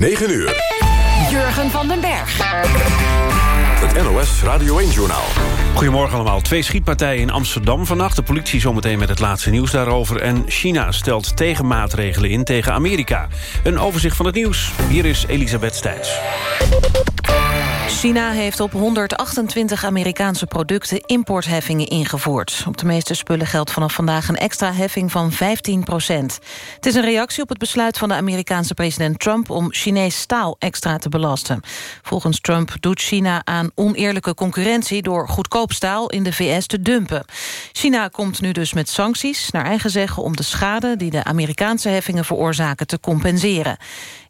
9 uur. Jurgen van den Berg. Het NOS Radio 1-journaal. Goedemorgen allemaal. Twee schietpartijen in Amsterdam vannacht. De politie zometeen met het laatste nieuws daarover. En China stelt tegenmaatregelen in tegen Amerika. Een overzicht van het nieuws. Hier is Elisabeth Stijns. China heeft op 128 Amerikaanse producten importheffingen ingevoerd. Op de meeste spullen geldt vanaf vandaag een extra heffing van 15 procent. Het is een reactie op het besluit van de Amerikaanse president Trump... om Chinees staal extra te belasten. Volgens Trump doet China aan oneerlijke concurrentie... door goedkoop staal in de VS te dumpen. China komt nu dus met sancties, naar eigen zeggen... om de schade die de Amerikaanse heffingen veroorzaken te compenseren.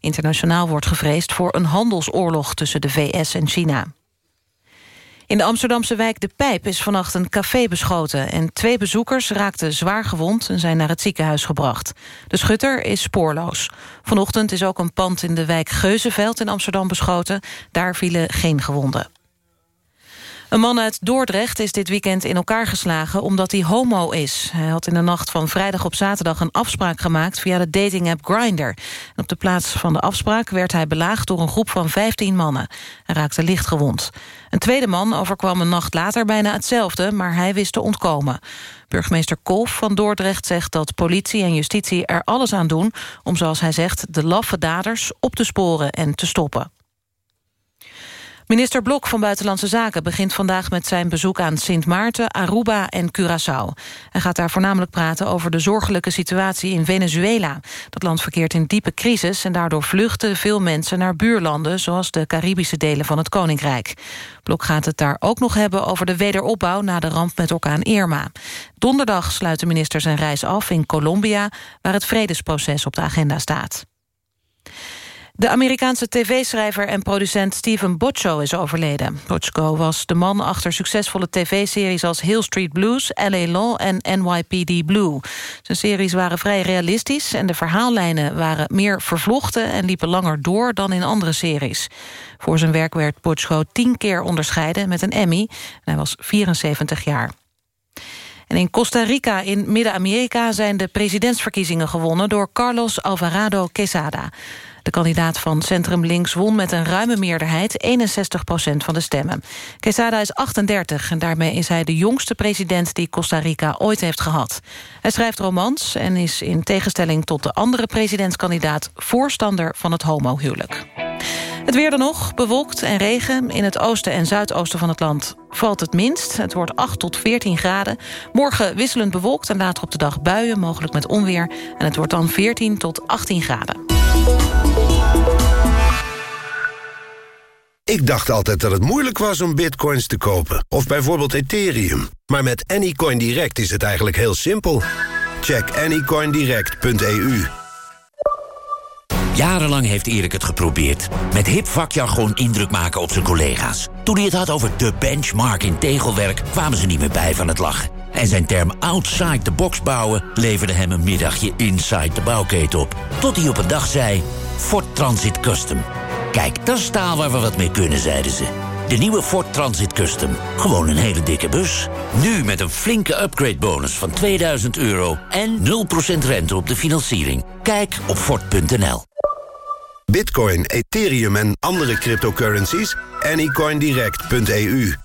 Internationaal wordt gevreesd voor een handelsoorlog tussen de VS en China. In de Amsterdamse wijk De Pijp is vannacht een café beschoten... en twee bezoekers raakten zwaar gewond en zijn naar het ziekenhuis gebracht. De schutter is spoorloos. Vanochtend is ook een pand in de wijk Geuzenveld in Amsterdam beschoten. Daar vielen geen gewonden. Een man uit Dordrecht is dit weekend in elkaar geslagen omdat hij homo is. Hij had in de nacht van vrijdag op zaterdag een afspraak gemaakt via de datingapp Grindr. op de plaats van de afspraak werd hij belaagd door een groep van 15 mannen. Hij raakte licht gewond. Een tweede man overkwam een nacht later bijna hetzelfde, maar hij wist te ontkomen. Burgemeester Kolf van Dordrecht zegt dat politie en justitie er alles aan doen... om, zoals hij zegt, de laffe daders op te sporen en te stoppen. Minister Blok van Buitenlandse Zaken begint vandaag met zijn bezoek aan Sint Maarten, Aruba en Curaçao. Hij gaat daar voornamelijk praten over de zorgelijke situatie in Venezuela. Dat land verkeert in diepe crisis en daardoor vluchten veel mensen naar buurlanden, zoals de Caribische delen van het Koninkrijk. Blok gaat het daar ook nog hebben over de wederopbouw na de ramp met orkaan Irma. Donderdag sluit de minister zijn reis af in Colombia, waar het vredesproces op de agenda staat. De Amerikaanse tv-schrijver en producent Steven Bochco is overleden. Bochco was de man achter succesvolle tv-series als Hill Street Blues, L.A. Law en NYPD Blue. Zijn series waren vrij realistisch en de verhaallijnen waren meer vervlochten en liepen langer door dan in andere series. Voor zijn werk werd Bochco tien keer onderscheiden met een Emmy. En hij was 74 jaar. En in Costa Rica in Midden-Amerika zijn de presidentsverkiezingen gewonnen... door Carlos Alvarado Quesada. De kandidaat van Centrum Links won met een ruime meerderheid 61% van de stemmen. Quesada is 38 en daarmee is hij de jongste president die Costa Rica ooit heeft gehad. Hij schrijft romans en is in tegenstelling tot de andere presidentskandidaat voorstander van het homohuwelijk. Het weer dan nog, bewolkt en regen. In het oosten en zuidoosten van het land valt het minst. Het wordt 8 tot 14 graden. Morgen wisselend bewolkt en later op de dag buien, mogelijk met onweer. En het wordt dan 14 tot 18 graden. Ik dacht altijd dat het moeilijk was om bitcoins te kopen. Of bijvoorbeeld Ethereum. Maar met Anycoin Direct is het eigenlijk heel simpel. Check anycoindirect.eu Jarenlang heeft Erik het geprobeerd. Met hip vakjargon indruk maken op zijn collega's. Toen hij het had over de benchmark in tegelwerk... kwamen ze niet meer bij van het lachen. En zijn term outside the box bouwen... leverde hem een middagje inside de bouwketen op. Tot hij op een dag zei... Ford Transit Custom. Kijk, dat is waar we wat mee kunnen, zeiden ze. De nieuwe Ford Transit Custom. Gewoon een hele dikke bus. Nu met een flinke upgrade bonus van 2000 euro... en 0% rente op de financiering. Kijk op Ford.nl. Bitcoin, Ethereum en andere cryptocurrencies? Anycoindirect.eu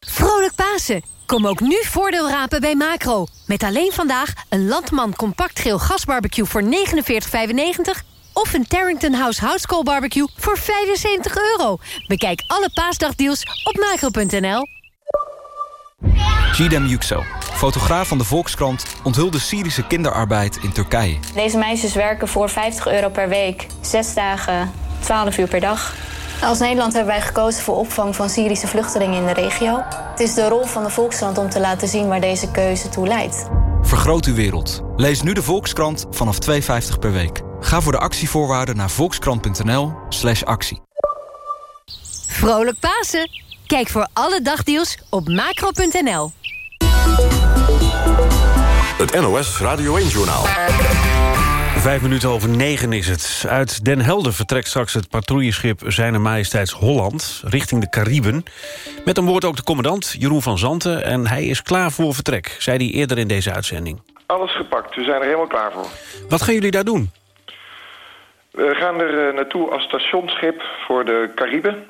Vrolijk Pasen! Kom ook nu voordeel rapen bij Macro. Met alleen vandaag een Landman Compact Geel Gasbarbecue voor 49,95... of een Terrington House Houtskool Barbecue voor 75 euro. Bekijk alle paasdagdeals op macro.nl. Gidem Yüksel, fotograaf van de Volkskrant... onthulde Syrische kinderarbeid in Turkije. Deze meisjes werken voor 50 euro per week. Zes dagen, 12 uur per dag. Als Nederland hebben wij gekozen voor opvang van Syrische vluchtelingen in de regio. Het is de rol van de Volkskrant om te laten zien waar deze keuze toe leidt. Vergroot uw wereld. Lees nu de Volkskrant vanaf 2,50 per week. Ga voor de actievoorwaarden naar volkskrant.nl slash actie. Vrolijk Pasen! Kijk voor alle dagdeals op macro.nl. Het NOS Radio 1-journaal. Vijf minuten over negen is het. Uit Den Helder vertrekt straks het patrouilleschip Zijne Majesteits Holland... richting de Cariben. Met een woord ook de commandant, Jeroen van Zanten... en hij is klaar voor vertrek, zei hij eerder in deze uitzending. Alles gepakt, we zijn er helemaal klaar voor. Wat gaan jullie daar doen? We gaan er naartoe als stationsschip voor de Cariben,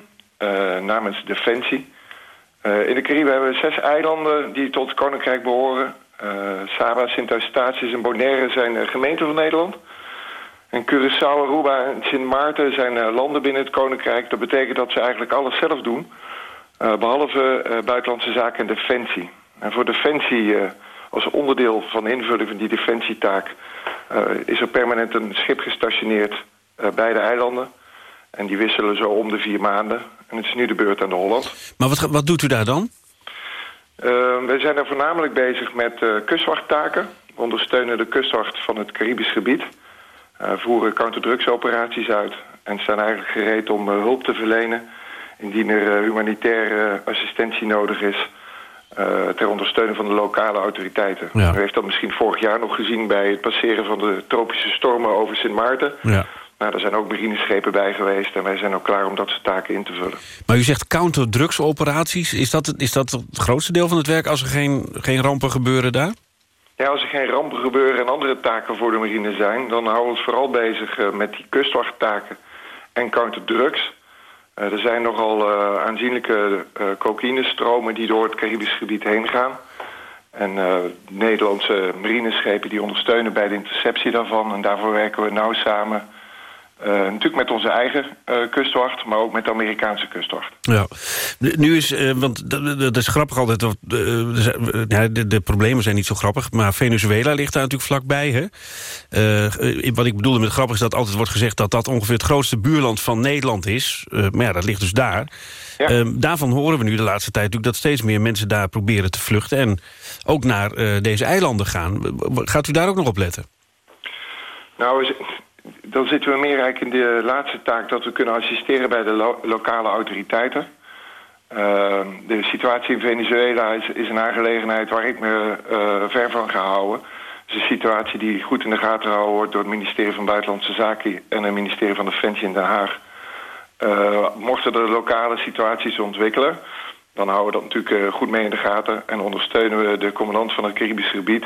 namens Defensie. in de Cariben hebben we zes eilanden die tot het Koninkrijk behoren. Saba, Sint-Eustatius en Bonaire zijn gemeenten van Nederland. En Curaçao, Aruba en Sint Maarten zijn landen binnen het Koninkrijk. Dat betekent dat ze eigenlijk alles zelf doen... Behalve buitenlandse zaken en defensie. En voor defensie, als onderdeel van de invulling van die defensietaak... is er permanent een schip gestationeerd bij de eilanden. En die wisselen zo om de vier maanden. En het is nu de beurt aan de Holland. Maar wat, wat doet u daar dan? we zijn er voornamelijk bezig met kustwachttaken. We ondersteunen de kustwacht van het Caribisch gebied. voeren counterdrugsoperaties uit. En zijn eigenlijk gereed om hulp te verlenen indien er eh, humanitaire assistentie nodig is... Uh, ter ondersteuning van de lokale autoriteiten. U heeft dat misschien vorig jaar nog gezien... bij het passeren van de tropische stormen over Sint Maarten. Ja. Nou, er zijn ook marineschepen bij geweest... en wij zijn ook klaar om dat soort taken in te vullen. Maar u zegt counterdrugsoperaties. Is dat, is dat het grootste deel van het werk als er geen, geen rampen gebeuren daar? Ja, als er geen rampen gebeuren en andere taken voor de marine zijn... dan houden we ons vooral bezig uh, met die kustwachttaken en counterdrugs... Eh, er zijn nogal uh, aanzienlijke uh, cocaïnestromen die door het Caribisch gebied heen gaan. En Nederlandse marineschepen die ondersteunen bij de interceptie daarvan. En daarvoor werken we nauw samen uh, natuurlijk met onze eigen uh, kustwacht, maar ook met de Amerikaanse kustwacht. Ja, nu is, uh, want dat is grappig altijd, de, de, de, problemen zijn niet zo grappig, maar Venezuela ligt daar natuurlijk vlakbij. Hè? wat ik bedoelde met grappig is dat altijd wordt gezegd dat dat ongeveer het grootste buurland van Nederland is. maar ja, dat ligt dus daar. Ja. Ehm, daarvan horen we nu de laatste tijd natuurlijk dat steeds meer mensen daar proberen te vluchten en ook naar deze eilanden gaan. Gaat u daar ook nog op letten? Nou, dan zitten we meer eigenlijk in de laatste taak... dat we kunnen assisteren bij de lokale autoriteiten. Uh, de situatie in Venezuela is, is, een aangelegenheid waar ik me uh, ver van ga houden. Het is een situatie die goed in de gaten gehouden wordt... door het ministerie van Buitenlandse Zaken en het ministerie van Defensie in Den Haag. Uh, mochten er lokale situaties ontwikkelen... dan houden we dat natuurlijk goed mee in de gaten... en ondersteunen we de commandant van het Caribisch gebied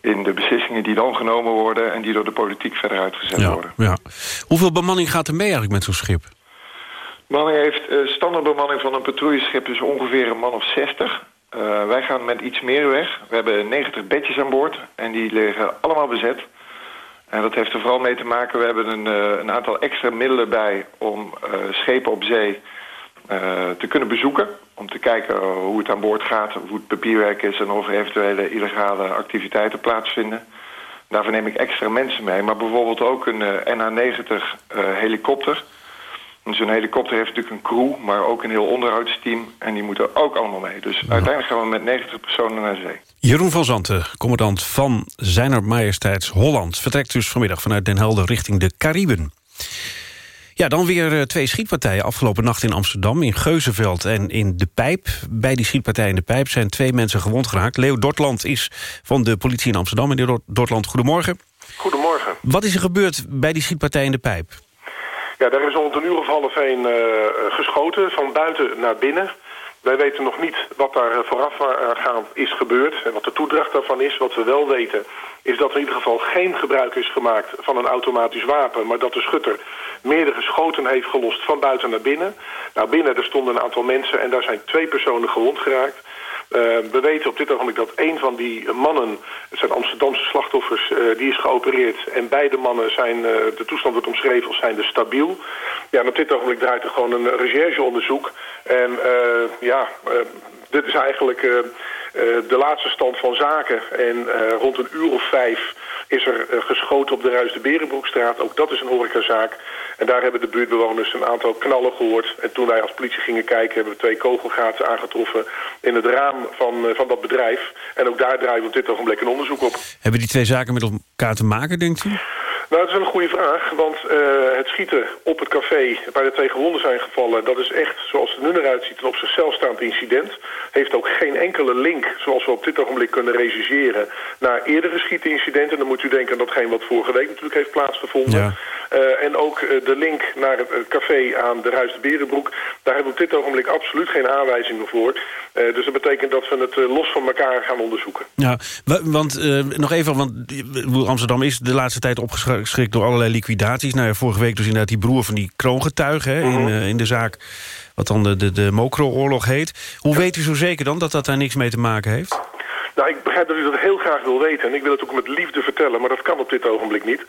in de beslissingen die dan genomen worden... en die door de politiek verder uitgezet worden. Ja. Hoeveel bemanning gaat er mee eigenlijk met zo'n schip? Bemanning heeft uh, standaardbemanning van een patrouilleschip... dus ongeveer een man of 60. Uh, wij gaan met iets meer weg. We hebben 90 bedjes aan boord en die liggen allemaal bezet. En dat heeft er vooral mee te maken... we hebben een, uh, een aantal extra middelen bij om schepen op zee te kunnen bezoeken. Om te kijken hoe het aan boord gaat, hoe het papierwerk is... en of er eventuele illegale activiteiten plaatsvinden. Daarvoor neem ik extra mensen mee. Maar bijvoorbeeld ook een uh, NH-90 uh, helikopter. Zo'n helikopter heeft natuurlijk een crew, maar ook een heel onderhoudsteam. En die moeten ook allemaal mee. Dus uiteindelijk gaan we met 90 personen naar zee. Jeroen van Zanten, commandant van Zijner Majesteits Holland... vertrekt dus vanmiddag vanuit Den Helder richting de Cariben. Ja, dan weer eh, twee schietpartijen afgelopen nacht in Amsterdam... in Geuzenveld en in De Pijp. Bij die schietpartij in De Pijp zijn twee mensen gewond geraakt. Leo Dortland is van de politie in Amsterdam. Meneer Dortland, goedemorgen. Goedemorgen. Wat is er gebeurd bij die schietpartij in De Pijp? Ja, daar is rond een uur of half één uh, geschoten, van buiten naar binnen... Wij weten nog niet wat daar eh, voorafgaand is gebeurd en wat de toedracht daarvan is. Wat we wel weten is dat er in ieder geval geen gebruik is gemaakt van een automatisch wapen... maar dat de schutter meerdere schoten heeft gelost van buiten naar binnen. Nou, binnen er stonden een aantal mensen en daar zijn twee personen gewond geraakt. Uh, we weten op dit ogenblik dat een van die mannen, het zijn Amsterdamse slachtoffers, uh, die is geopereerd. En beide mannen zijn, uh, de toestand wordt omschreven als stabiel. Ja, en op dit ogenblik draait er gewoon een rechercheonderzoek. En ja, dit is eigenlijk de laatste stand van zaken. En rond een uur of vijf is er geschoten op de Ruis de Berenbroekstraat. Ook dat is een horecazaak. En daar hebben de buurtbewoners een aantal knallen gehoord. En toen wij als politie gingen kijken... hebben we twee kogelgaten aangetroffen in het raam van, van dat bedrijf. En ook daar draaien we op dit ogenblik een onderzoek op. Hebben die twee zaken met elkaar te maken, denkt u? Nou, dat is een goede vraag, want uh, het schieten op het café waar de twee gewonden zijn gevallen... dat is echt, zoals het nu eruit ziet, een op zichzelf staand incident. Heeft ook geen enkele link, zoals we op dit ogenblik kunnen regiseren... naar eerdere schietincidenten. Dan moet u denken aan datgene wat vorige week natuurlijk heeft plaatsgevonden. Ja. Uh, en ook uh, de link naar het, café aan de Ruis de Berenbroek. Daar hebben we op dit ogenblik absoluut geen aanwijzingen voor. Dus dat betekent dat we het los van elkaar gaan onderzoeken. Ja, want nog even, want Amsterdam is de laatste tijd opgeschreven geschrikt door allerlei liquidaties. Nou ja, vorige week dus inderdaad die broer van die kroongetuige... Hè, in, uh, in de zaak wat dan de, de, de Mokro-oorlog heet. Hoe weet u zo zeker dan dat dat daar niks mee te maken heeft? Nou, ik begrijp dat u dat heel graag wil weten. En ik wil het ook met liefde vertellen, maar dat kan op dit ogenblik niet.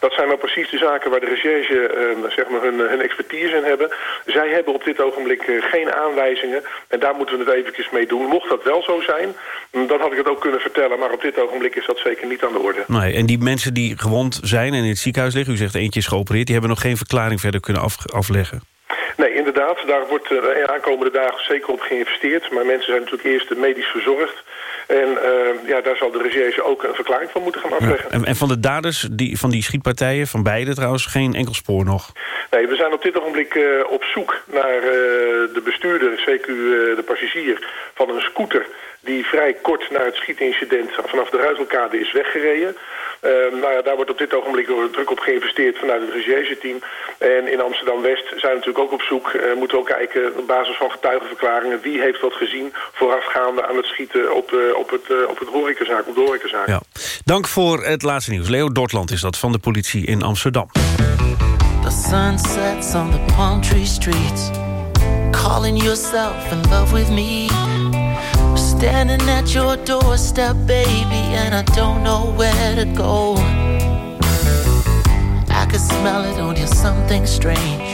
Dat zijn nou precies de zaken waar de recherche uh, zeg maar hun, hun, expertise in hebben. Zij hebben op dit ogenblik uh, geen aanwijzingen. En daar moeten we het eventjes mee doen. Mocht dat wel zo zijn, dan had ik het ook kunnen vertellen. Maar op dit ogenblik is dat zeker niet aan de orde. Nee, en die mensen die gewond zijn en in het ziekenhuis liggen... u zegt eentje is geopereerd... die hebben nog geen verklaring verder kunnen af, afleggen. Nee, inderdaad. Daar wordt de aankomende dagen zeker op geïnvesteerd. Maar mensen zijn natuurlijk eerst medisch verzorgd. En uh, ja, daar zal de recherche ook een verklaring van moeten gaan afleggen. Ja. En, en, van de daders die, van die schietpartijen, van beide trouwens, geen enkel spoor nog? Nee, we zijn op dit ogenblik uh, op zoek naar de bestuurder, CQ de passagier, van een scooter die vrij kort na het schietincident vanaf de Ruizelkade is weggereden. Uh, nou ja, daar wordt op dit ogenblik druk op geïnvesteerd vanuit het recherche-team. En in Amsterdam-West zijn we natuurlijk ook op zoek. Uh, moeten we ook kijken op basis van getuigenverklaringen... wie heeft wat gezien voorafgaande aan het schieten op, uh, op, het, op het horecazaak, op de horecazaak. Ja. Dank voor het laatste nieuws. Leo Dortland is dat van de politie in Amsterdam. The sun sets on the palm tree streets Calling yourself in love with me Standing at your doorstep, baby, and I don't know where to go. I can smell it on you, something strange.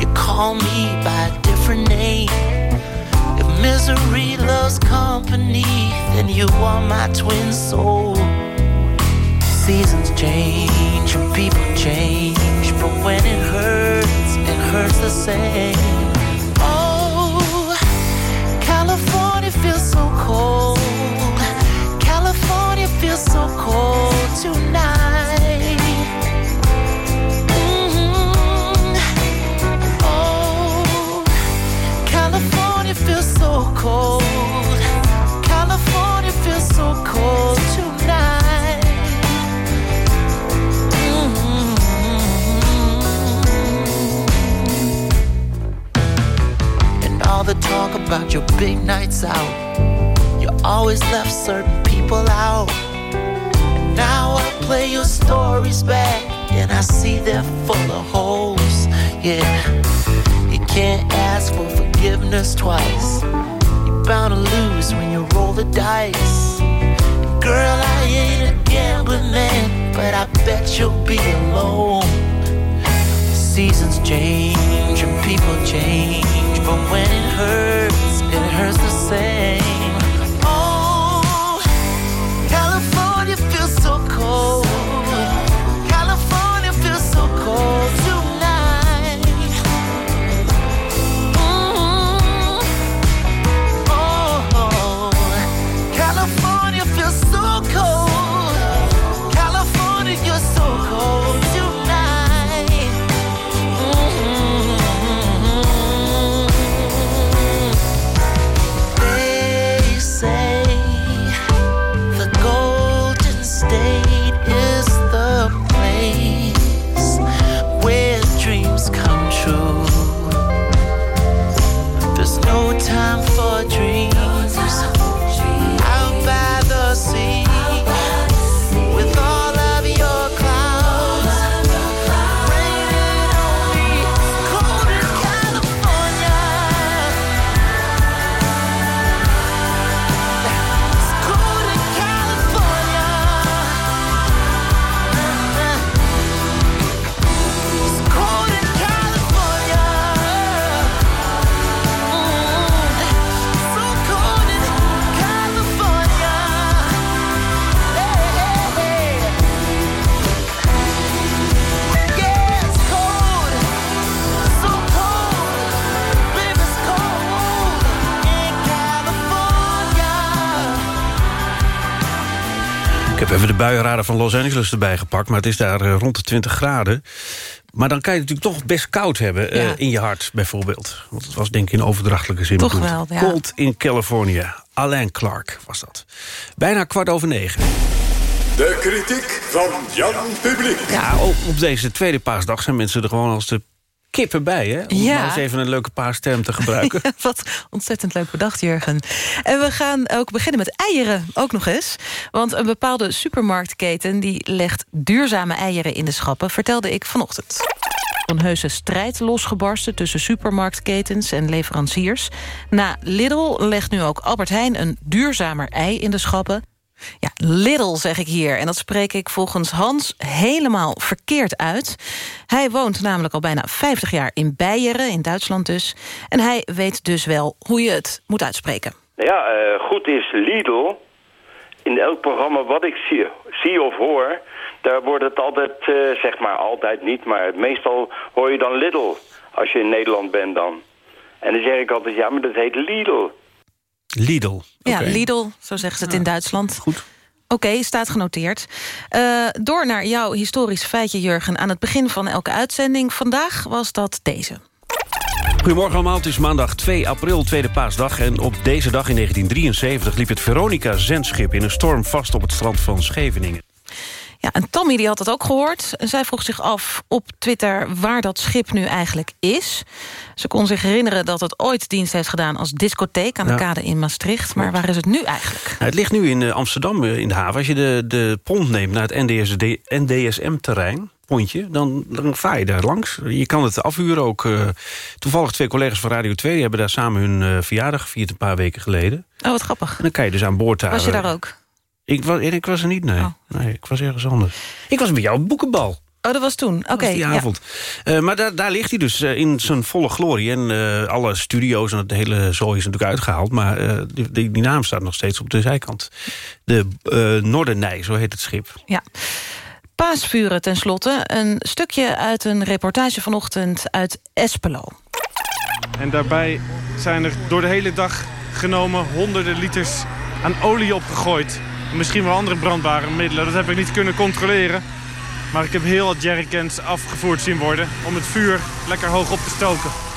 You call me by a different name. If misery loves company, then you are my twin soul. Seasons change and people change, but when it hurts, it hurts the same. So cold tonight. Mm-hmm. Oh, California feels so cold. California feels so cold tonight. And all the talk about your big nights out. You always left certain people out. Play your stories back, and I see they're full of holes. Yeah, you can't ask for forgiveness twice. You're bound to lose when you roll the dice. Girl, I ain't a gambling man, but I bet you'll be alone. Seasons change and people change, but when it hurts, it hurts the same. your. Buienradar van Los Angeles erbij gepakt... maar het is daar eh, rond de 20 graden. Maar dan kan je het natuurlijk toch best koud hebben eh, in je hart, bijvoorbeeld. Want het was denk ik in overdrachtelijke zin Toch bedoeld. wel, ja. Cold in California. Alain Clark was dat. Bijna kwart over negen. De kritiek van Jan Publiek. Ja, op, op deze tweede paasdag zijn mensen er gewoon als de kippen bij, hè? Om Ja. maar eens even een leuke paasterm te gebruiken. Wat ontzettend leuk bedacht, Jurgen. En we gaan ook beginnen met eieren, ook nog eens. Want een bepaalde supermarktketen die legt duurzame eieren in de schappen... vertelde ik vanochtend. Een heuse strijd losgebarsten tussen supermarktketens en leveranciers. Na Lidl legt nu ook Albert Heijn een duurzamer ei in de schappen. Ja, Lidl zeg ik hier. En dat spreek ik volgens Hans helemaal verkeerd uit. Hij woont namelijk al bijna 50 jaar in Beieren, in Duitsland dus. En hij weet dus wel hoe je het moet uitspreken. Nou ja, eh, goed is Lidl. In elk programma wat ik zie, zie of hoor... daar wordt het altijd, eh, zeg maar altijd niet... maar meestal hoor je dan Lidl als je in Nederland bent dan. En dan zeg ik altijd, ja, maar dat heet Lidl. Lidl. Ja, Lidl, zo zeggen ze het in Duitsland. Goed. Oké, staat genoteerd. Eh, door naar jouw historisch feitje, Jurgen. Aan het begin van elke uitzending. Vandaag was dat deze. Goedemorgen allemaal, het is maandag 2 april, tweede paasdag... en op deze dag in 1973 liep het Veronica-zendschip... in een storm vast op het strand van Scheveningen. Ja, en Tammy die had dat ook gehoord. Zij vroeg zich af op Twitter waar dat schip nu eigenlijk is. Ze kon zich herinneren dat het ooit dienst heeft gedaan... als discotheek aan de Ja. kade in Maastricht. Maar waar is het nu eigenlijk? Nou, het ligt nu in eh, Amsterdam eh, in de haven. Als je de, de pont neemt naar het NDSM-terrein... Pontje, dan, dan vaar je daar langs. Je kan het afhuren ook. eh, toevallig twee collega's van Radio 2 die hebben daar samen hun verjaardag gevierd... een paar weken geleden. Oh, wat grappig. En dan kan je dus aan boord daar... Was je daar ook? Ik was, ik was er niet, nee. Oh. nee. Ik was ergens anders. Ik was bij jou op boekenbal. Oh, dat was toen. Oké. Die ja. avond. Eh, maar daar, daar ligt hij dus eh, in zijn volle glorie. En eh, alle studio's en het hele zooi is natuurlijk uitgehaald. Maar eh, die, die, die naam staat nog steeds op de zijkant. De eh Noordernij, zo heet het schip. Ja. Paasvuren tenslotte. Een stukje uit een reportage vanochtend uit Espelo. En daarbij zijn er door de hele dag genomen honderden liters aan olie opgegooid. En Misschien wel andere brandbare middelen, dat heb ik niet kunnen controleren. Maar ik heb heel wat jerrycans afgevoerd zien worden om het vuur lekker hoog op te stoken.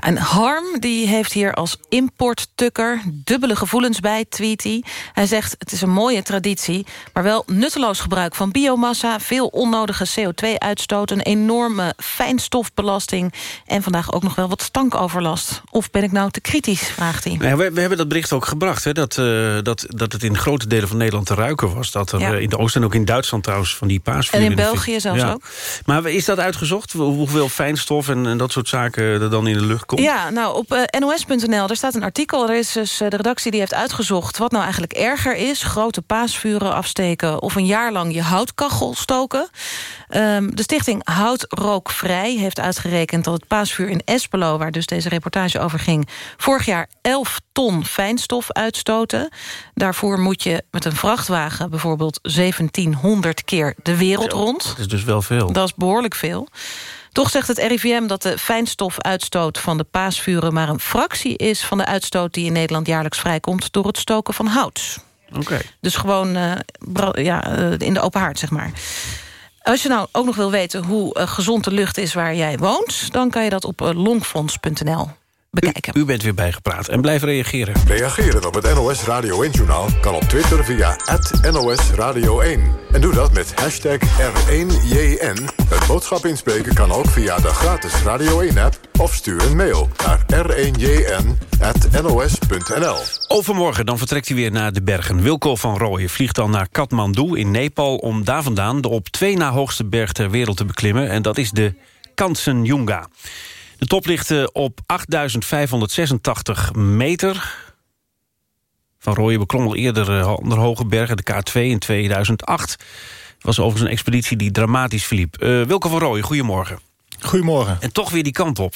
Ja, en Harm die heeft hier als importtukker dubbele gevoelens bij, tweet hij. Hij zegt, het is een mooie traditie, maar wel nutteloos gebruik van biomassa... veel onnodige CO2-uitstoot, een enorme fijnstofbelasting... en vandaag ook nog wel wat stankoverlast. Of ben ik nou te kritisch, vraagt hij. Ja, we, we hebben dat bericht ook gebracht. Hè, dat, eh, dat, dat het in grote delen van Nederland te ruiken was. Dat er Ja. eh, in de Oosten en ook in Duitsland trouwens van die paasvuren... En in België zelfs ook. Maar is dat uitgezocht? Hoe- Hoeveel fijnstof en, en dat soort zaken er dan in de lucht komt? Ja, nou, op eh, nos.nl, daar staat een artikel. Er is dus eh, de redactie die heeft uitgezocht wat nou eigenlijk erger is. Grote paasvuren afsteken of een jaar lang je houtkachel stoken. Ehm, de stichting Houtrookvrij heeft uitgerekend dat het paasvuur in Espelo... waar dus deze reportage over ging... vorig jaar 11 ton fijnstof uitstoten. Daarvoor moet je met een vrachtwagen bijvoorbeeld 1700 keer de wereld rond. Dat is dus wel veel. Dat is behoorlijk veel. Toch zegt het RIVM dat de fijnstofuitstoot van de paasvuren... maar een fractie is van de uitstoot die in Nederland jaarlijks vrijkomt... door het stoken van hout. Oké. Dus gewoon eh, ja, eh, in de open haard, zeg maar. Als je nou ook nog wil weten hoe eh, gezond de lucht is waar jij woont... dan kan je dat op longfonds.nl bekijken. U bent weer bijgepraat en blijf reageren. Reageren op het NOS Radio 1-journaal kan op Twitter via NOS Radio 1. En doe dat met hashtag R1JN. Het boodschap inspreken kan ook via de gratis Radio 1-app... of stuur een mail naar r1jn.nos.nl. Overmorgen dan vertrekt hij weer naar de bergen. Wilco van Rooyen vliegt dan naar Kathmandu in Nepal... om daar vandaan de op twee na hoogste berg ter wereld te beklimmen. En dat is de Kanchenjunga. De top ligt eh, op 8.586 meter. Van Rooyen beklom al eerder eh, andere hoge bergen, de K2 in 2008. Het was overigens een expeditie die dramatisch verliep. Eh Wilco van Rooyen, goedemorgen. Goedemorgen. En toch weer die kant op.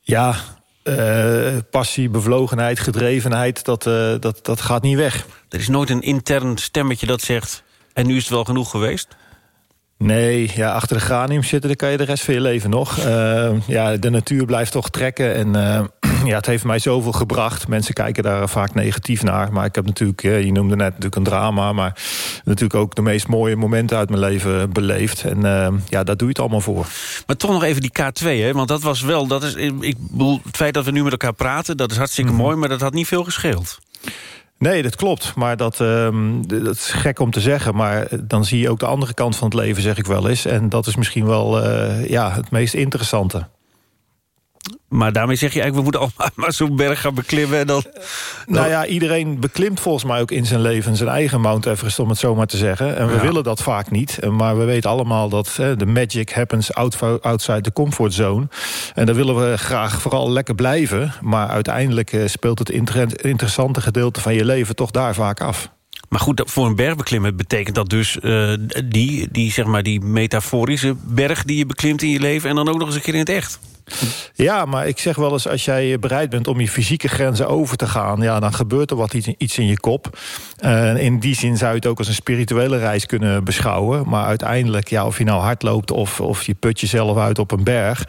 Ja, eh, passie, bevlogenheid, gedrevenheid, dat, eh, dat, dat gaat niet weg. Er is nooit een intern stemmetje dat zegt... en nu is het wel genoeg geweest? Nee, ja, achter de granium zitten, dan kan je de rest van je leven nog. Eh, ja, de natuur blijft toch trekken. En eh, ja, het heeft mij zoveel gebracht. Mensen kijken daar vaak negatief naar. Maar ik heb natuurlijk, eh, je noemde net natuurlijk een drama... maar natuurlijk ook de meest mooie momenten uit mijn leven beleefd. En ja, daar doe je het allemaal voor. Maar toch nog even die K2, hè? want dat was wel... Dat is, ik bedoel, het feit dat we nu met elkaar praten, dat is hartstikke mooi... maar dat had niet veel gescheeld. Nee, dat klopt. Maar dat, ehm, dat is gek om te zeggen. Maar dan zie je ook de andere kant van het leven, zeg ik wel eens. En dat is misschien wel uh, ja, het meest interessante. Maar daarmee zeg je eigenlijk, we moeten allemaal maar zo'n berg gaan beklimmen. En dan, Nou ja, iedereen beklimt volgens mij ook in zijn leven zijn eigen Mount Everest, om het zo maar te zeggen. En we willen dat vaak niet. Maar we weten allemaal dat de magic happens outside the comfort zone. En daar willen we graag vooral lekker blijven. Maar uiteindelijk eh, speelt het interessante gedeelte van je leven toch daar vaak af. Maar goed, voor een berg beklimmen betekent dat dus uh, die, die, zeg maar, die metaforische berg die je beklimt in je leven... en dan ook nog eens een keer in het echt. Ja, maar ik zeg wel eens, als jij bereid bent om je fysieke grenzen over te gaan... Ja, dan gebeurt er wat iets in je kop. In die zin zou je het ook als een spirituele reis kunnen beschouwen. Maar uiteindelijk, ja, of je nou hard loopt of, of je put jezelf uit op een berg...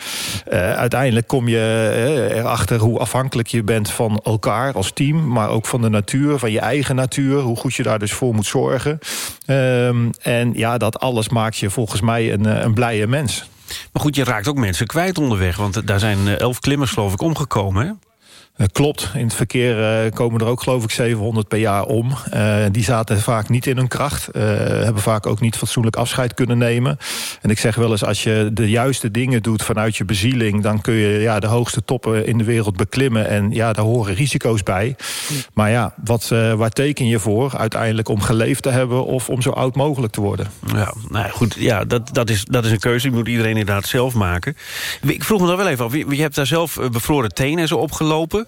Uh, uiteindelijk kom je uh, erachter hoe afhankelijk je bent van elkaar als team... maar ook van de natuur, van je eigen natuur. Hoe goed je daar dus voor moet zorgen. Ehm, en ja, dat alles maakt je volgens mij een, een blije mens. Maar goed, je raakt ook mensen kwijt onderweg. Want daar zijn eh, elf klimmers geloof ik omgekomen? Eh, klopt. In het verkeer eh, komen er ook geloof ik 700 per jaar om. Uh, die zaten vaak niet in hun kracht. hebben vaak ook niet fatsoenlijk afscheid kunnen nemen. En ik zeg wel eens, als je de juiste dingen doet vanuit je bezieling... dan kun je ja, de hoogste toppen in de wereld beklimmen. En ja, daar horen risico's bij. Maar ja, wat, waar teken je voor? Uiteindelijk om geleefd te hebben of om zo oud mogelijk te worden. Ja, nou goed, ja, dat, dat, is, dat is een keuze. Die moet iedereen inderdaad zelf maken. Ik vroeg me dan wel even af. Je hebt daar zelf bevroren tenen zo opgelopen.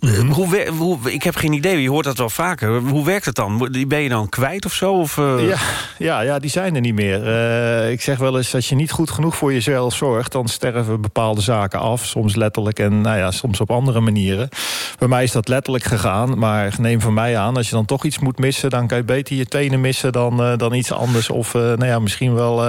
Mhm. Hoe, hoe, ik heb geen idee, je hoort dat wel vaker. Hoe werkt het dan? Ben je dan kwijt of zo? Of, uh... ja, ja, ja, die zijn er niet meer. Uh, ik zeg wel eens, als je niet goed genoeg voor jezelf zorgt... dan sterven bepaalde zaken af. Soms letterlijk en nou ja, soms op andere manieren. Bij mij is dat letterlijk gegaan. Maar neem van mij aan, als je dan toch iets moet missen... dan kan je beter je tenen missen dan, uh, dan iets anders. Of nou ja, misschien wel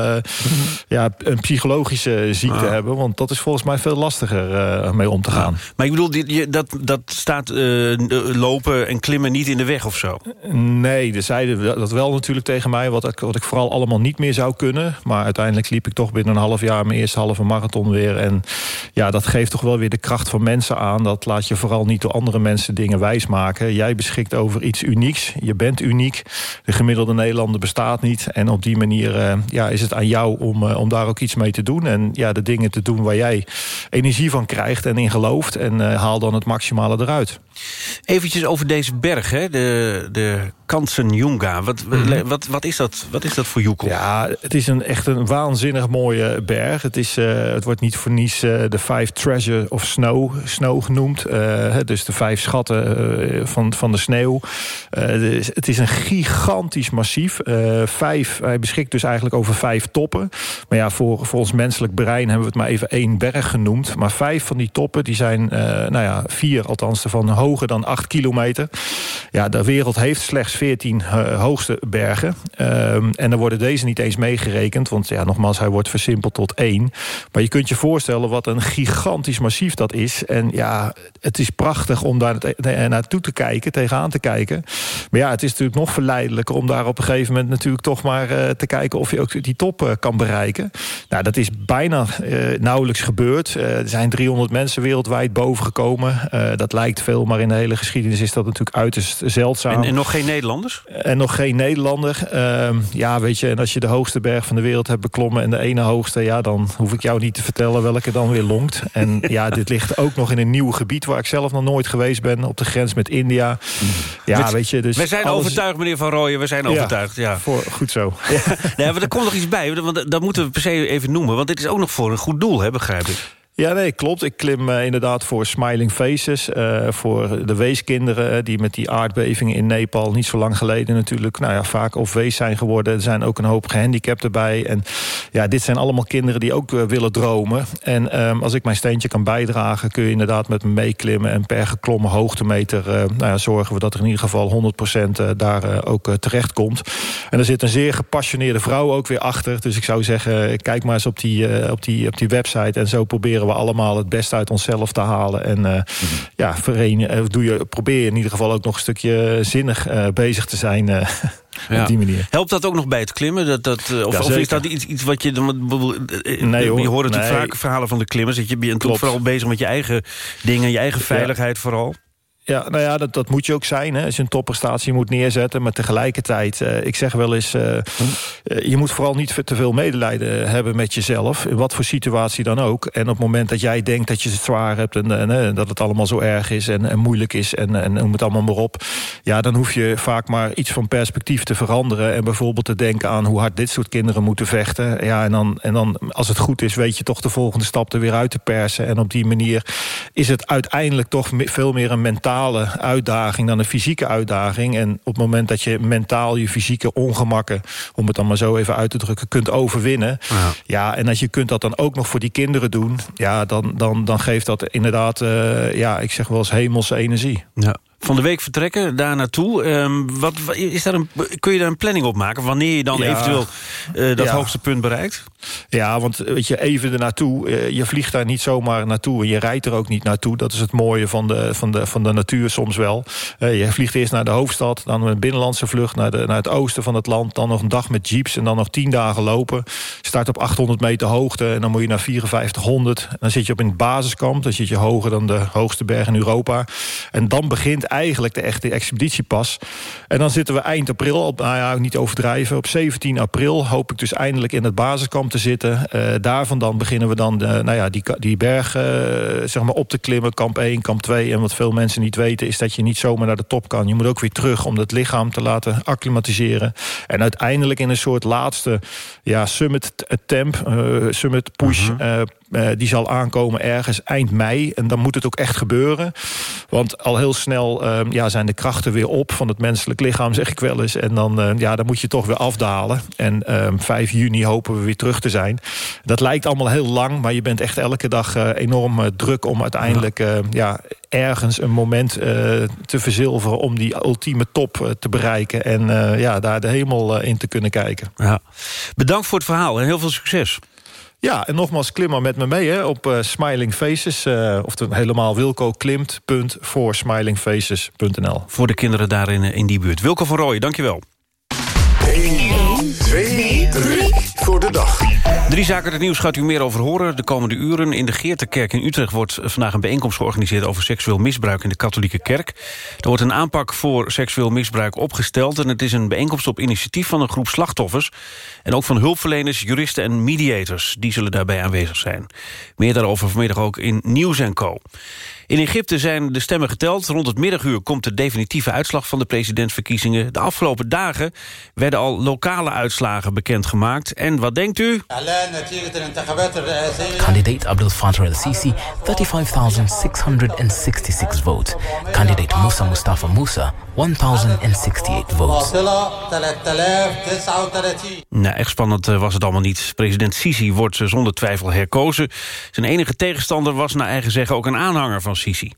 ja, een psychologische ziekte ah. hebben. Want dat is volgens mij veel lastiger mee om te gaan. Maar ik bedoel, die, dat, dat staat uh, lopen en klimmen niet in de weg of zo? Nee, ze zeiden dat wel natuurlijk tegen mij... Wat ik, wat ik vooral allemaal niet meer zou kunnen. Maar uiteindelijk liep ik toch binnen een half jaar... mijn eerste halve marathon weer. En ja, dat geeft toch wel weer de kracht van mensen aan. Dat laat je vooral niet door andere mensen dingen wijsmaken. Jij beschikt over iets unieks. Je bent uniek. De gemiddelde Nederlander bestaat niet. En op die manier uh, ja, is het aan jou om, uh, om daar ook iets mee te doen. En ja, de dingen te doen waar jij energie van krijgt en in gelooft. En haal dan het maximale eruit. Eventjes over deze berg, hè? de, de Kansenjunga. Wat, mhm. wat, wat, is dat, wat is dat voor joekel? Ja, het is een, echt een waanzinnig mooie berg. Het, is, uh, het wordt niet voor niets uh, de Five Treasure of Snow, snow genoemd. Uh, dus de vijf schatten van, van de sneeuw. Dus het is een gigantisch massief. vijf, hij beschikt dus eigenlijk over vijf toppen. Maar ja, voor, voor ons menselijk brein hebben we het maar even één berg genoemd. Maar vijf van die toppen, die zijn, nou ja, vier ervan hoger dan acht kilometer. Ja, de wereld heeft slechts 14 uh, hoogste bergen. Um, en dan worden deze niet eens meegerekend. Want ja, nogmaals, hij wordt versimpeld tot één. Maar je kunt je voorstellen wat een gigantisch massief dat is. En ja, het is prachtig om daar naartoe te kijken, tegenaan te kijken. Maar ja, het is natuurlijk nog verleidelijker om daar op een gegeven moment natuurlijk toch maar uh, te kijken of je ook die top kan bereiken. Nou, dat is bijna nauwelijks gebeurd. er zijn 300 mensen wereldwijd boven gekomen. Dat lijkt veel, maar in de hele geschiedenis is dat natuurlijk uiterst zeldzaam. En, en nog geen Nederlanders? En nog geen Nederlander. Uh, ja, weet je, en als je de hoogste berg van de wereld hebt beklommen... en de ene hoogste, ja, dan hoef ik jou niet te vertellen welke dan weer longt. En ja, dit ligt ook nog in een nieuw gebied... waar ik zelf nog nooit geweest ben, op de grens met India. Ja, weet je, dus We zijn overtuigd, meneer Van Rooyen, we zijn overtuigd. Ja, Voor, goed zo. Ja, nee, maar er komt nog iets bij, want dat moeten we per se even noemen... want dit is ook nog voor een goed doel, hè, begrijp ik. Ja, nee, klopt. Ik klim uh, inderdaad voor Smiling Faces. Uh, voor de weeskinderen uh, die met die aardbevingen in Nepal... niet zo lang geleden natuurlijk nou ja, vaak of wees zijn geworden. Er zijn ook een hoop gehandicapten bij. En ja, dit zijn allemaal kinderen die ook willen dromen. En um, als ik mijn steentje kan bijdragen... kun je inderdaad met me meeklimmen... en per geklommen hoogtemeter nou ja, zorgen we dat er in ieder geval 100% daar ook terecht komt. En er zit een zeer gepassioneerde vrouw ook weer achter. Dus ik zou zeggen, kijk maar eens op die, op die, op die website... en zo proberen we allemaal het beste uit onszelf te halen. En uh, ja, vereen, doe je, probeer je in ieder geval ook nog een stukje zinnig uh, bezig te zijn... Uh, ja. op die manier. Helpt dat ook nog bij het klimmen? Dat, dat, of, of, is dat iets, iets wat je... Nee, hoor, je hoort natuurlijk nee. vaak verhalen van de klimmers. Dat je bent toch vooral bezig met je eigen dingen, je eigen veiligheid ja. vooral. Ja, nou ja, dat, dat moet je ook zijn. Hè, als je een topprestatie moet neerzetten. Maar tegelijkertijd, uh, ik zeg wel eens... Uh, je moet vooral niet te veel medelijden hebben met jezelf. In wat voor situatie dan ook. En op het moment dat jij denkt dat je het zwaar hebt... en, en dat het allemaal zo erg is en, en moeilijk is... En, en noem het allemaal maar op... ja, dan hoef je vaak maar iets van perspectief te veranderen... en bijvoorbeeld te denken aan hoe hard dit soort kinderen moeten vechten. Ja, en dan, en dan als het goed is, weet je toch de volgende stap er weer uit te persen. En op die manier is het uiteindelijk toch veel meer een mentaal uitdaging dan een fysieke uitdaging. En op het moment dat je mentaal je fysieke ongemakken... om het dan maar zo even uit te drukken, kunt overwinnen... ja, ja en als je kunt dat dan ook nog voor die kinderen doen... ja, dan, dan, dan geeft dat inderdaad, uh, ja, ik zeg wel eens hemelse energie. Ja van de week vertrekken, daar naartoe. Um, wat, is daar een, kun je daar een planning op maken? Wanneer je dan eventueel uh, dat hoogste punt bereikt? Ja, want weet je, even er naartoe. Uh, je vliegt daar niet zomaar naartoe en je rijdt er ook niet naartoe. Dat is het mooie van de, van de, van de natuur soms wel. Uh, je vliegt eerst naar de hoofdstad, dan een binnenlandse vlucht naar, de, naar het oosten van het land. Dan nog een dag met jeeps en dan nog tien dagen lopen. Start op 800 meter hoogte en dan moet je naar 5400. Dan zit je op het basiskamp, dan zit je hoger dan de hoogste berg in Europa. En dan begint eigenlijk de echte expeditiepas. En dan zitten we eind april, op, nou ja, niet overdrijven... op 17 april hoop ik dus eindelijk in het basiskamp te zitten. Uh, daarvan dan beginnen we dan de, nou ja, die, die berg uh, zeg maar op te klimmen. Kamp 1, kamp 2. En wat veel mensen niet weten is dat je niet zomaar naar de top kan. Je moet ook weer terug om het lichaam te laten acclimatiseren. En uiteindelijk in een soort laatste ja, summit temp, uh, summit push... -huh. Uh, die zal aankomen ergens eind mei. En dan moet het ook echt gebeuren. Want al heel snel uh, ja, zijn de krachten weer op van het menselijk lichaam, zeg ik wel eens. En dan, uh, ja, dan moet je toch weer afdalen. En 5 juni hopen we weer terug te zijn. Dat lijkt allemaal heel lang, maar je bent echt elke dag enorm druk... om uiteindelijk ja. ja ergens een moment te verzilveren... om die ultieme top te bereiken. En ja, daar de hemel in te kunnen kijken. Ja. Bedankt voor het verhaal en heel veel succes. Ja, en nogmaals, klim maar met me mee hè, op uh, Smiling Faces. Uh, of helemaal wilco.klimt.voorsmilingfaces.nl. Voor de kinderen daar in, in die buurt. Wilco van Rooyen, dankjewel. 1, 2, 3 Drie zaken het nieuws gaat u meer over horen de komende uren. In de Geerterkerk in Utrecht wordt vandaag een bijeenkomst georganiseerd... over seksueel misbruik in de katholieke kerk. Er wordt een aanpak voor seksueel misbruik opgesteld... en het is een bijeenkomst op initiatief van een groep slachtoffers... en ook van hulpverleners, juristen en mediators. Die zullen daarbij aanwezig zijn. Meer daarover vanmiddag ook in Nieuws Co. In Egypte zijn de stemmen geteld. Rond het middaguur komt de definitieve uitslag van de presidentsverkiezingen. De afgelopen dagen werden al lokale uitslagen bekendgemaakt. En wat denkt u? Candidate Abdel Fattah el-Sisi, 35,666 votes. Candidate Musa Mustafa Musa, 1068 votes. Nou, echt spannend was het allemaal niet. President Sisi wordt zonder twijfel herkozen. Zijn enige tegenstander was naar eigen zeggen ook een aanhanger van Sisi.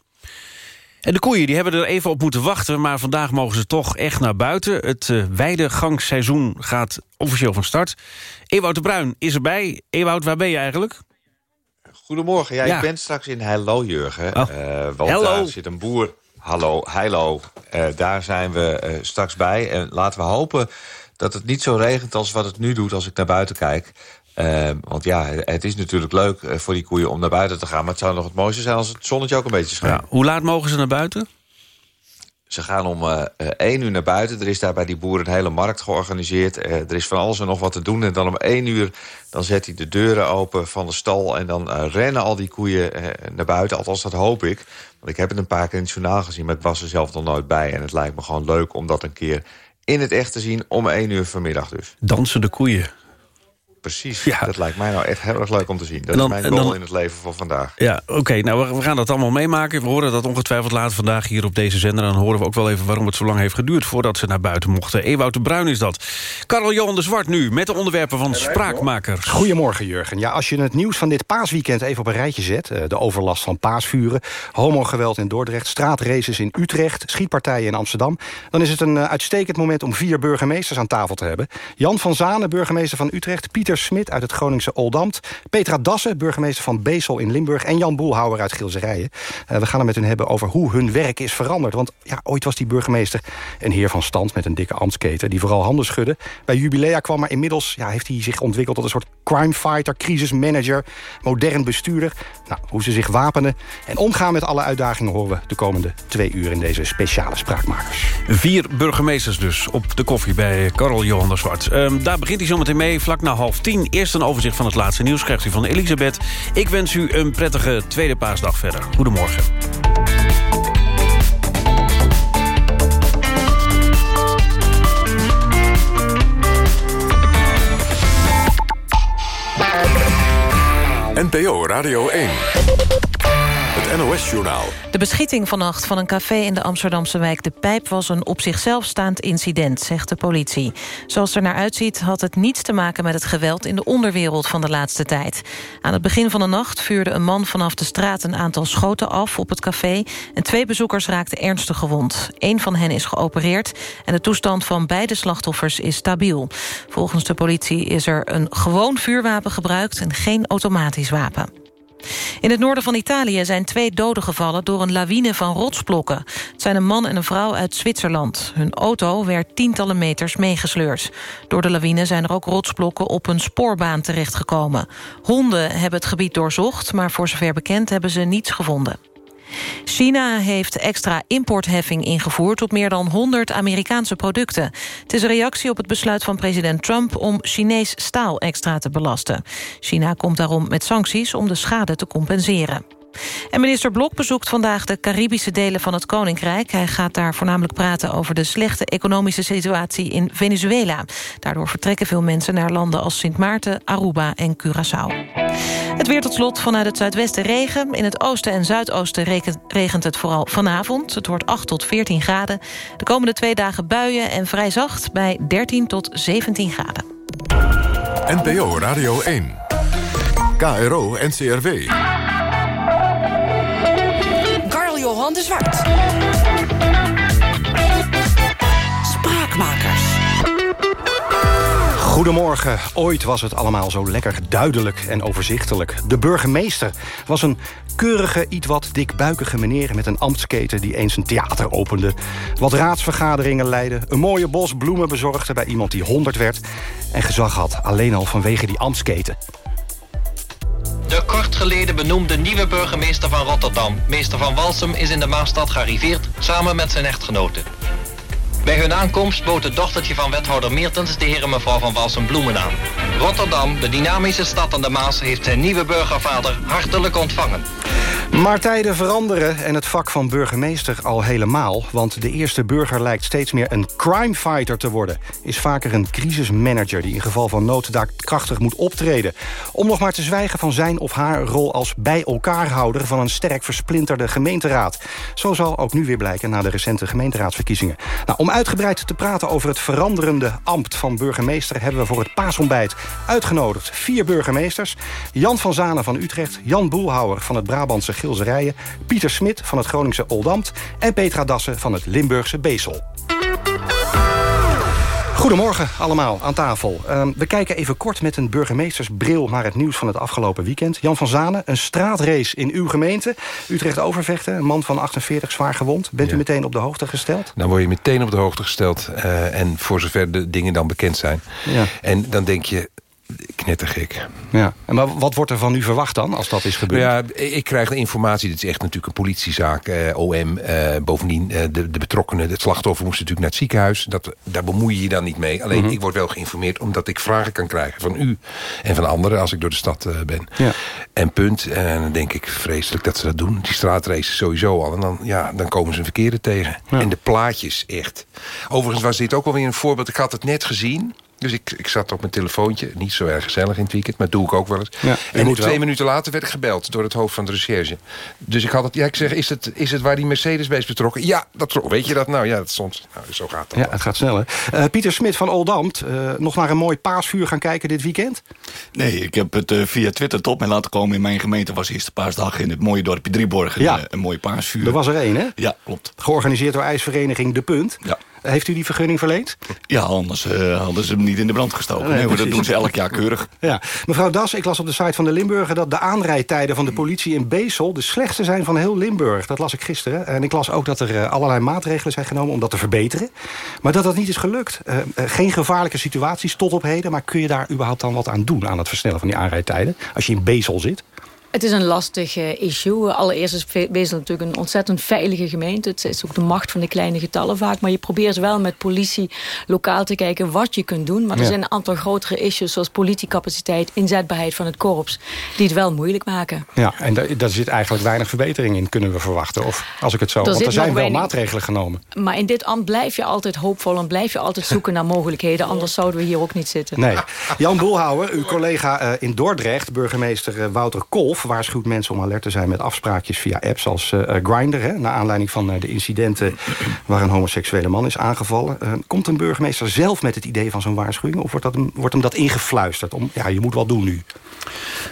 En de koeien die hebben er even op moeten wachten... maar vandaag mogen ze toch echt naar buiten. Het uh, weidegangsseizoen gaat officieel van start. Ewout de Bruin is erbij. Ewout, waar ben je eigenlijk? Goedemorgen. Ja, ja. ik ben straks in Heilo, Jurgen. Oh. Uh, want Hello. daar zit een boer. Hallo, Heilo. Uh, daar zijn we uh, straks bij. En laten we hopen dat het niet zo regent als wat het nu doet als ik naar buiten kijk. Uh, want ja, het is natuurlijk leuk uh, voor die koeien om naar buiten te gaan... maar het zou nog het mooiste zijn als het zonnetje ook een beetje schijnt. Ja, hoe laat mogen ze naar buiten? Ze gaan om uh, één uur naar buiten. Er is daar bij die boeren een hele markt georganiseerd. er is van alles en nog wat te doen. En dan om één uur dan zet hij de deuren open van de stal... en dan rennen al die koeien naar buiten. Althans, dat hoop ik. Want ik heb het een paar keer in het journaal gezien... maar ik was er zelf nog nooit bij. En het lijkt me gewoon leuk om dat een keer in het echt te zien... om één uur vanmiddag dus. Dansen de koeien. Precies, ja. dat lijkt mij nou echt heel erg leuk om te zien. Dat dan, is mijn goal dan, in het leven van vandaag. Ja, oké. Okay, nou, we, we, gaan dat allemaal meemaken. We horen dat ongetwijfeld later vandaag hier op deze zender. Dan horen we ook wel even waarom het zo lang heeft geduurd... voordat ze naar buiten mochten. Ewout de Bruin is dat. Karel Johan de Zwart nu, met de onderwerpen van Spraakmakers. Goedemorgen, Jurgen. Ja, als je het nieuws van dit paasweekend even op een rijtje zet... de overlast van paasvuren, homogeweld in Dordrecht... straatraces in Utrecht, schietpartijen in Amsterdam... dan is het een uitstekend moment om vier burgemeesters aan tafel te hebben. Jan van Zanen, burgemeester van Utrecht... Pieter Smit uit het Groningse Oldambt... Petra Dassen, burgemeester van Beesel in Limburg... en Jan Boelhouwer uit Gilserijen. Uh, we gaan het met hun hebben over hoe hun werk is veranderd. Want ja, ooit was die burgemeester een heer van stand... met een dikke ambtsketen die vooral handen schudde. Bij Jubilea kwam maar inmiddels... Ja, heeft hij zich ontwikkeld tot een soort crime fighter, crisismanager... modern bestuurder. Nou, hoe ze zich wapenen en omgaan met alle uitdagingen... horen we de komende twee uur in deze speciale Spraakmakers. Vier burgemeesters dus op de koffie bij Karel Johan de Zwart. Um, daar begint hij zometeen mee, vlak na half tien. Eerst een overzicht van het laatste nieuws krijgt u van Elisabeth. Ik wens u een prettige tweede paasdag verder. Goedemorgen. NPO Radio 1. Het NOS-journaal. De beschieting vannacht van een café in de Amsterdamse wijk De Pijp... was een op zichzelf staand incident, zegt de politie. Zoals er naar uitziet had het niets te maken met het geweld... in de onderwereld van de laatste tijd. Aan het begin van de nacht vuurde een man vanaf de straat... een aantal schoten af op het café... en twee bezoekers raakten ernstig gewond. Eén van hen is geopereerd... en de toestand van beide slachtoffers is stabiel. Volgens de politie is er een gewoon vuurwapen gebruikt... en geen automatisch wapen. In het noorden van Italië zijn twee doden gevallen door een lawine van rotsblokken. Het zijn een man en een vrouw uit Zwitserland. Hun auto werd tientallen meters meegesleurd. Door de lawine zijn er ook rotsblokken op een spoorbaan terechtgekomen. Honden hebben het gebied doorzocht, maar voor zover bekend hebben ze niets gevonden. China heeft extra importheffing ingevoerd op meer dan 100 Amerikaanse producten. Het is een reactie op het besluit van president Trump om Chinees staal extra te belasten. China komt daarom met sancties om de schade te compenseren. En minister Blok bezoekt vandaag de Caribische delen van het Koninkrijk. Hij gaat daar voornamelijk praten over de slechte economische situatie in Venezuela. Daardoor vertrekken veel mensen naar landen als Sint Maarten, Aruba en Curaçao. Het weer tot slot vanuit het zuidwesten regen. In het oosten en zuidoosten regent het vooral vanavond. Het wordt 8 tot 14 graden. De komende twee dagen buien en vrij zacht bij 13 tot 17 graden. NPO Radio 1. KRO NCRW. Johan de Zwart. Spraakmakers. Goedemorgen. Ooit was het allemaal zo lekker duidelijk en overzichtelijk. De burgemeester was een keurige, iets wat dikbuikige meneer... met een ambtsketen die eens een theater opende. Wat raadsvergaderingen leidde. Een mooie bos bloemen bezorgde bij iemand die 100 werd... en gezag had, alleen al vanwege die ambtsketen. De kort geleden benoemde nieuwe burgemeester van Rotterdam, meester van Walsum, is in de Maastad gearriveerd samen met zijn echtgenote. Bij hun aankomst bood het dochtertje van wethouder Meertens de heer en mevrouw van Walsum bloemen aan. Rotterdam, de dynamische stad aan de Maas, heeft zijn nieuwe burgervader hartelijk ontvangen. Maar tijden veranderen en het vak van burgemeester al helemaal. Want de eerste burger lijkt steeds meer een crimefighter te worden. Is vaker een crisismanager die in geval van nood krachtig moet optreden. Om nog maar te zwijgen van zijn of haar rol als bij elkaarhouder... van een sterk versplinterde gemeenteraad. Zo zal ook nu weer blijken na de recente gemeenteraadsverkiezingen. Nou, om uitgebreid te praten over het veranderende ambt van burgemeester... hebben we voor het paasontbijt uitgenodigd vier burgemeesters. Jan van Zanen van Utrecht, Jan Boelhouwer van het Brabantse Pieter Smit van het Groningse Oldambt... en Petra Dassen van het Limburgse Beesel. Goedemorgen allemaal aan tafel. Uh, we kijken even kort met een burgemeestersbril... naar het nieuws van het afgelopen weekend. Jan van Zanen, een straatrace in uw gemeente. Utrecht-Overvechten, een man van 48 zwaar gewond. Bent u meteen op de hoogte gesteld? Dan word je meteen op de hoogte gesteld. Uh, en voor zover de dingen dan bekend zijn. Ja. En dan denk je, knettergek. Ja. En maar wat wordt er van u verwacht dan, als dat is gebeurd? Ja, ik krijg de informatie, dit is echt natuurlijk een politiezaak, eh, OM. Eh, bovendien, eh, de, de betrokkenen, het slachtoffer moest natuurlijk naar het ziekenhuis. Dat, daar bemoei je je dan niet mee. Alleen, mm -hmm. ik word wel geïnformeerd omdat ik vragen kan krijgen van u en van anderen als ik door de stad uh, ben. Ja. En punt. En dan denk ik vreselijk dat ze dat doen. Die straatrace sowieso al. En dan, ja, dan komen ze een verkeerde tegen. Ja. En de plaatjes, echt. Overigens was dit ook alweer een voorbeeld. Ik had het net gezien. Dus ik, ik zat op mijn telefoontje. Niet zo erg gezellig in het weekend, maar dat doe ik ook wel eens. Ja, en twee wel. minuten later werd ik gebeld door het hoofd van de recherche. Dus ik had het, ja, ik zeg, is het, is het waar die Mercedes bij is betrokken? Ja, dat weet je dat nou? Ja, dat stond. Nou, zo gaat het. Ja, het gaat sneller. Uh, Pieter Smit van Oldambt, uh, nog naar een mooi paasvuur gaan kijken dit weekend? Nee, ik heb het uh, via Twitter tot mij laten komen. In mijn gemeente was eerste paasdag in het mooie dorpje Drieborgen. Ja. Een, een mooi paasvuur. Er was er één, hè? Ja, klopt. Georganiseerd door ijsvereniging De Punt. Ja. Heeft u die vergunning verleend? Ja, anders uh, hadden ze hem niet in de brand gestoken. Nee, nee dat doen ze elk jaar keurig. Ja. Mevrouw Das, ik las op de site van de Limburger... dat de aanrijdtijden van de politie in Bezel de slechtste zijn van heel Limburg. Dat las ik gisteren. En ik las ook dat er allerlei maatregelen zijn genomen om dat te verbeteren. Maar dat dat niet is gelukt. Uh, geen gevaarlijke situaties tot op heden. Maar kun je daar überhaupt dan wat aan doen? Aan het versnellen van die aanrijdtijden? Als je in Bezel zit? Het is een lastig uh, issue. Allereerst is Bezel natuurlijk een ontzettend veilige gemeente. Het is ook de macht van de kleine getallen vaak. Maar je probeert wel met politie lokaal te kijken wat je kunt doen. Maar er zijn een aantal grotere issues zoals politiecapaciteit, inzetbaarheid van het korps. Die het wel moeilijk maken. Ja, en daar, zit eigenlijk weinig verbetering in, kunnen we verwachten. Of als ik het zo... Er want er zijn wel weinig... maatregelen genomen. Maar in dit ambt blijf je altijd hoopvol en blijf je altijd zoeken naar mogelijkheden. Anders zouden we hier ook niet zitten. Nee. Jan Boelhouwer, uw collega uh, in Dordrecht, burgemeester uh, Wouter Kolf waarschuwt mensen om alert te zijn met afspraakjes via apps als uh, Grindr. Hè, naar aanleiding van uh, de incidenten waar een homoseksuele man is aangevallen. Komt een burgemeester zelf met het idee van zo'n waarschuwing? Of wordt, dat, wordt hem dat ingefluisterd? Om, ja, je moet wat doen nu.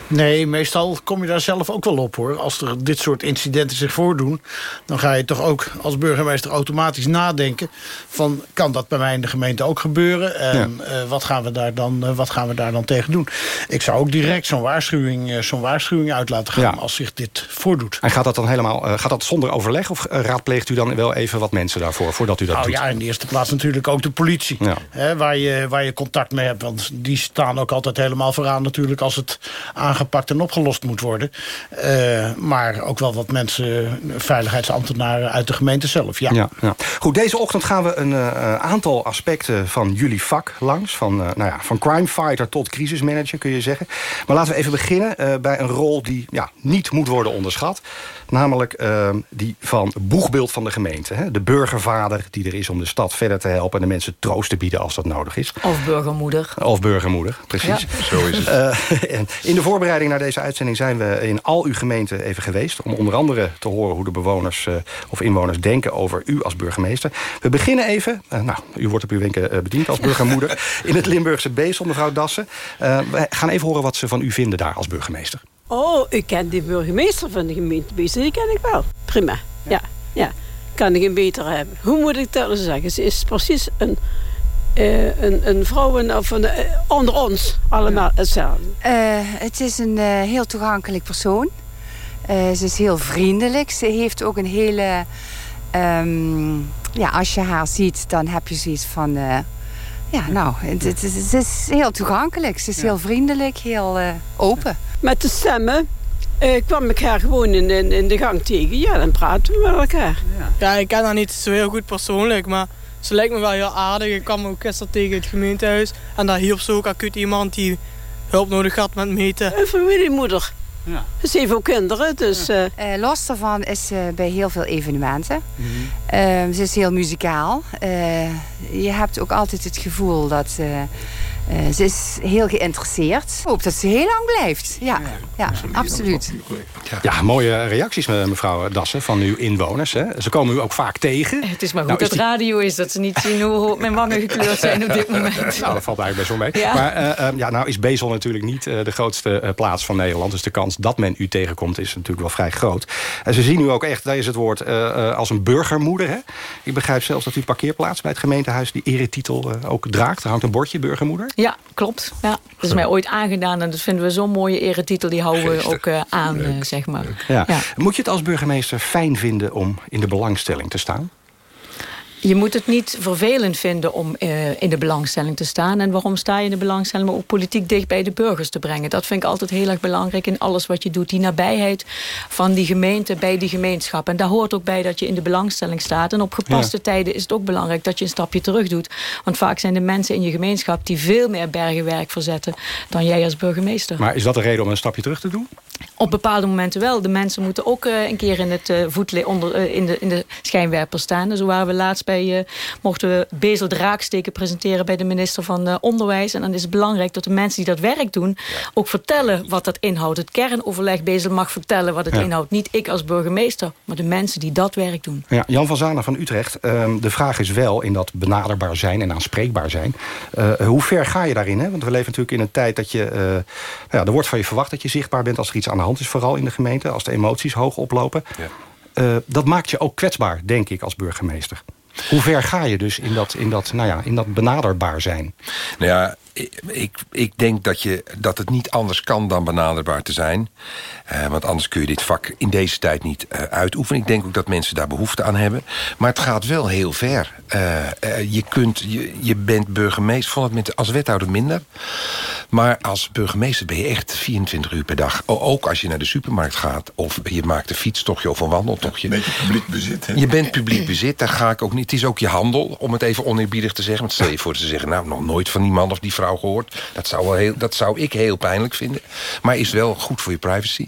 Nee, meestal kom je daar zelf ook wel op hoor. Als er dit soort incidenten zich voordoen... dan ga je toch ook als burgemeester automatisch nadenken... van kan dat bij mij in de gemeente ook gebeuren? En ja. wat, gaan we daar dan, wat gaan we daar dan tegen doen? Ik zou ook direct zo'n waarschuwing, zo'n waarschuwing uit laten gaan... als zich dit voordoet. En gaat dat dan helemaal gaat dat zonder overleg? Of raadpleegt u dan wel even wat mensen daarvoor, voordat u dat nou, doet? Ja, in de eerste plaats natuurlijk ook de politie. Hè, waar, je, waar je contact mee hebt. Want die staan ook altijd helemaal vooraan natuurlijk... als het aangepakt en opgelost moet worden. Uh, maar ook wel wat mensen, veiligheidsambtenaren uit de gemeente zelf. Ja. Ja, ja. Goed, deze ochtend gaan we een uh, aantal aspecten van jullie vak langs. Van, uh, nou ja, van crime fighter tot crisismanager kun je zeggen. Maar laten we even beginnen bij een rol die ja, niet moet worden onderschat. Namelijk ehm, die van boegbeeld van de gemeente. Hè? De burgervader die er is om de stad verder te helpen... en de mensen troost te bieden als dat nodig is. Of burgermoeder. Of burgermoeder, precies. Ja. Zo is het. en in de voorbereiding naar deze uitzending zijn we in al uw gemeenten even geweest... om onder andere te horen hoe de bewoners uh, of inwoners denken over u als burgemeester. We beginnen even, uh, nou, u wordt op uw wenken uh, bediend als burgermoeder... in het Limburgse Beesel, mevrouw Dassen. we gaan even horen wat ze van u vinden daar als burgemeester. Oh, ik ken de burgemeester van de gemeente Beesel, die ken ik wel. Prima, ja, ja. Kan ik een beter hebben. Hoe moet ik dat zeggen? Ze is precies een uh, een, een vrouw of een, uh, onder ons allemaal hetzelfde? Uh, het is een heel toegankelijk persoon. ze is heel vriendelijk. Ze heeft ook een hele... Um, ja, als je haar ziet, dan heb je zoiets van... ja, nou, het, het, het, is heel toegankelijk. Ze is ja. heel vriendelijk, heel open. Met de stemmen kwam ik haar gewoon in, in, in, de gang tegen. Ja, dan praten we met elkaar. Ja. ja, ik ken haar niet zo heel goed persoonlijk, maar ze lijkt me wel heel aardig. Ik kwam ook gisteren tegen het gemeentehuis. En daar hielp ze ook acuut iemand die hulp nodig had met meten. Een familiemoeder. Ja. Ze heeft ook kinderen, dus... Ja. Uh, los daarvan is ze bij heel veel evenementen. Mm -hmm. uh, ze is heel muzikaal. Uh, je hebt ook altijd het gevoel dat... Uh, ze is heel geïnteresseerd. Ik hoop dat ze heel lang blijft. Ja, ja, ja absoluut. Ja. mooie reacties, mevrouw Dassen, van uw inwoners. Hè. Ze komen u ook vaak tegen. Het is maar goed nou, dat die... radio is, dat ze niet zien hoe mijn wangen gekleurd zijn op dit moment. nou, dat valt eigenlijk best wel mee. Ja. Maar uh, ja, nou is Bezel natuurlijk niet uh, de grootste plaats van Nederland. Dus de kans dat men u tegenkomt is natuurlijk wel vrij groot. En ze zien u ook echt, daar is het woord, als een burgermoeder. Hè. Ik begrijp zelfs dat u parkeerplaats bij het gemeentehuis... die eretitel ook draagt. Er hangt een bordje, burgermoeder. Ja, klopt. Ja. Dat is mij ooit aangedaan en dat vinden we zo'n mooie eretitel. Die houden we ook uh, aan, uh, zeg maar. Ja. Ja. Moet je het als burgemeester fijn vinden om in de belangstelling te staan? Je moet het niet vervelend vinden om uh, in de belangstelling te staan. En waarom sta je in de belangstelling? Maar ook politiek dicht bij de burgers te brengen. Dat vind ik altijd heel erg belangrijk in alles wat je doet. Die nabijheid van die gemeente bij die gemeenschap. En daar hoort ook bij dat je in de belangstelling staat. En op gepaste ja. tijden is het ook belangrijk dat je een stapje terug doet. Want vaak zijn de mensen in je gemeenschap... die veel meer bergenwerk verzetten dan jij als burgemeester. Maar is dat de reden om een stapje terug te doen? Op bepaalde momenten wel. De mensen moeten ook uh, een keer in, het, uh, voetle onder, uh, in, de, in de schijnwerper staan. Zo waren we laatst bij, mochten we Bezel de raaksteken presenteren bij de minister van Onderwijs. En dan is het belangrijk dat de mensen die dat werk doen ook vertellen wat dat inhoudt. Het kernoverleg Bezel mag vertellen wat het ja. inhoudt. Niet ik als burgemeester, maar de mensen die dat werk doen. Ja, Jan van Zanen van Utrecht. Ehm, de vraag is wel in dat benaderbaar zijn en aanspreekbaar zijn. hoe ver ga je daarin? Hè? Want we leven natuurlijk in een tijd dat je... ja, er wordt van je verwacht dat je zichtbaar bent als er iets aan de hand is, vooral in de gemeente, als de emoties hoog oplopen. Ja. Uh, dat maakt je ook kwetsbaar, denk ik, als burgemeester. Hoe ver ga je dus in dat, in dat, nou ja, in dat benaderbaar zijn? Nou ja, ik, ik denk dat, je, dat het niet anders kan dan benaderbaar te zijn. Uh, want anders kun je dit vak in deze tijd niet uh, uitoefenen. Ik denk ook dat mensen daar behoefte aan hebben. Maar het gaat wel heel ver. Uh, je, kunt, je, je bent burgemeester, vond het met, als wethouder minder. Maar als burgemeester ben je echt 24 uur per dag. Ook als je naar de supermarkt gaat. Of je maakt een fietstochtje of een wandeltochtje. Een beetje publiek bezit. Hè? Je bent publiek bezit, daar ga ik ook niet. Het is ook je handel, om het even oneerbiedig te zeggen. Want stel je voor te zeggen, nou, nog nooit van die man of die vrouw gehoord. Dat zou, wel heel, dat zou ik heel pijnlijk vinden. Maar is wel goed voor je privacy.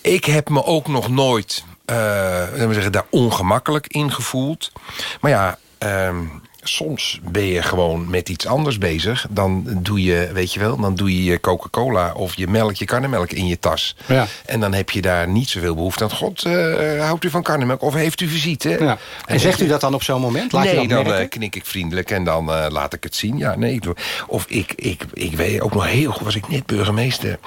Ik heb me ook nog nooit uh, zeggen, daar ongemakkelijk in gevoeld. Maar ja, uh, soms ben je gewoon met iets anders bezig. Dan doe je, weet je wel, dan doe je je Coca-Cola of je melk, je karnemelk in je tas. Ja. En dan heb je daar niet zoveel behoefte aan. God, uh, houdt u van karnemelk of heeft u visite? Ja. En, en zegt u dat dan op zo'n moment? Laat nee, je dan uh, knik ik vriendelijk en dan uh, laat ik het zien. Ja, nee, of ik, ik, ik weet ook nog heel goed, was ik net burgemeester.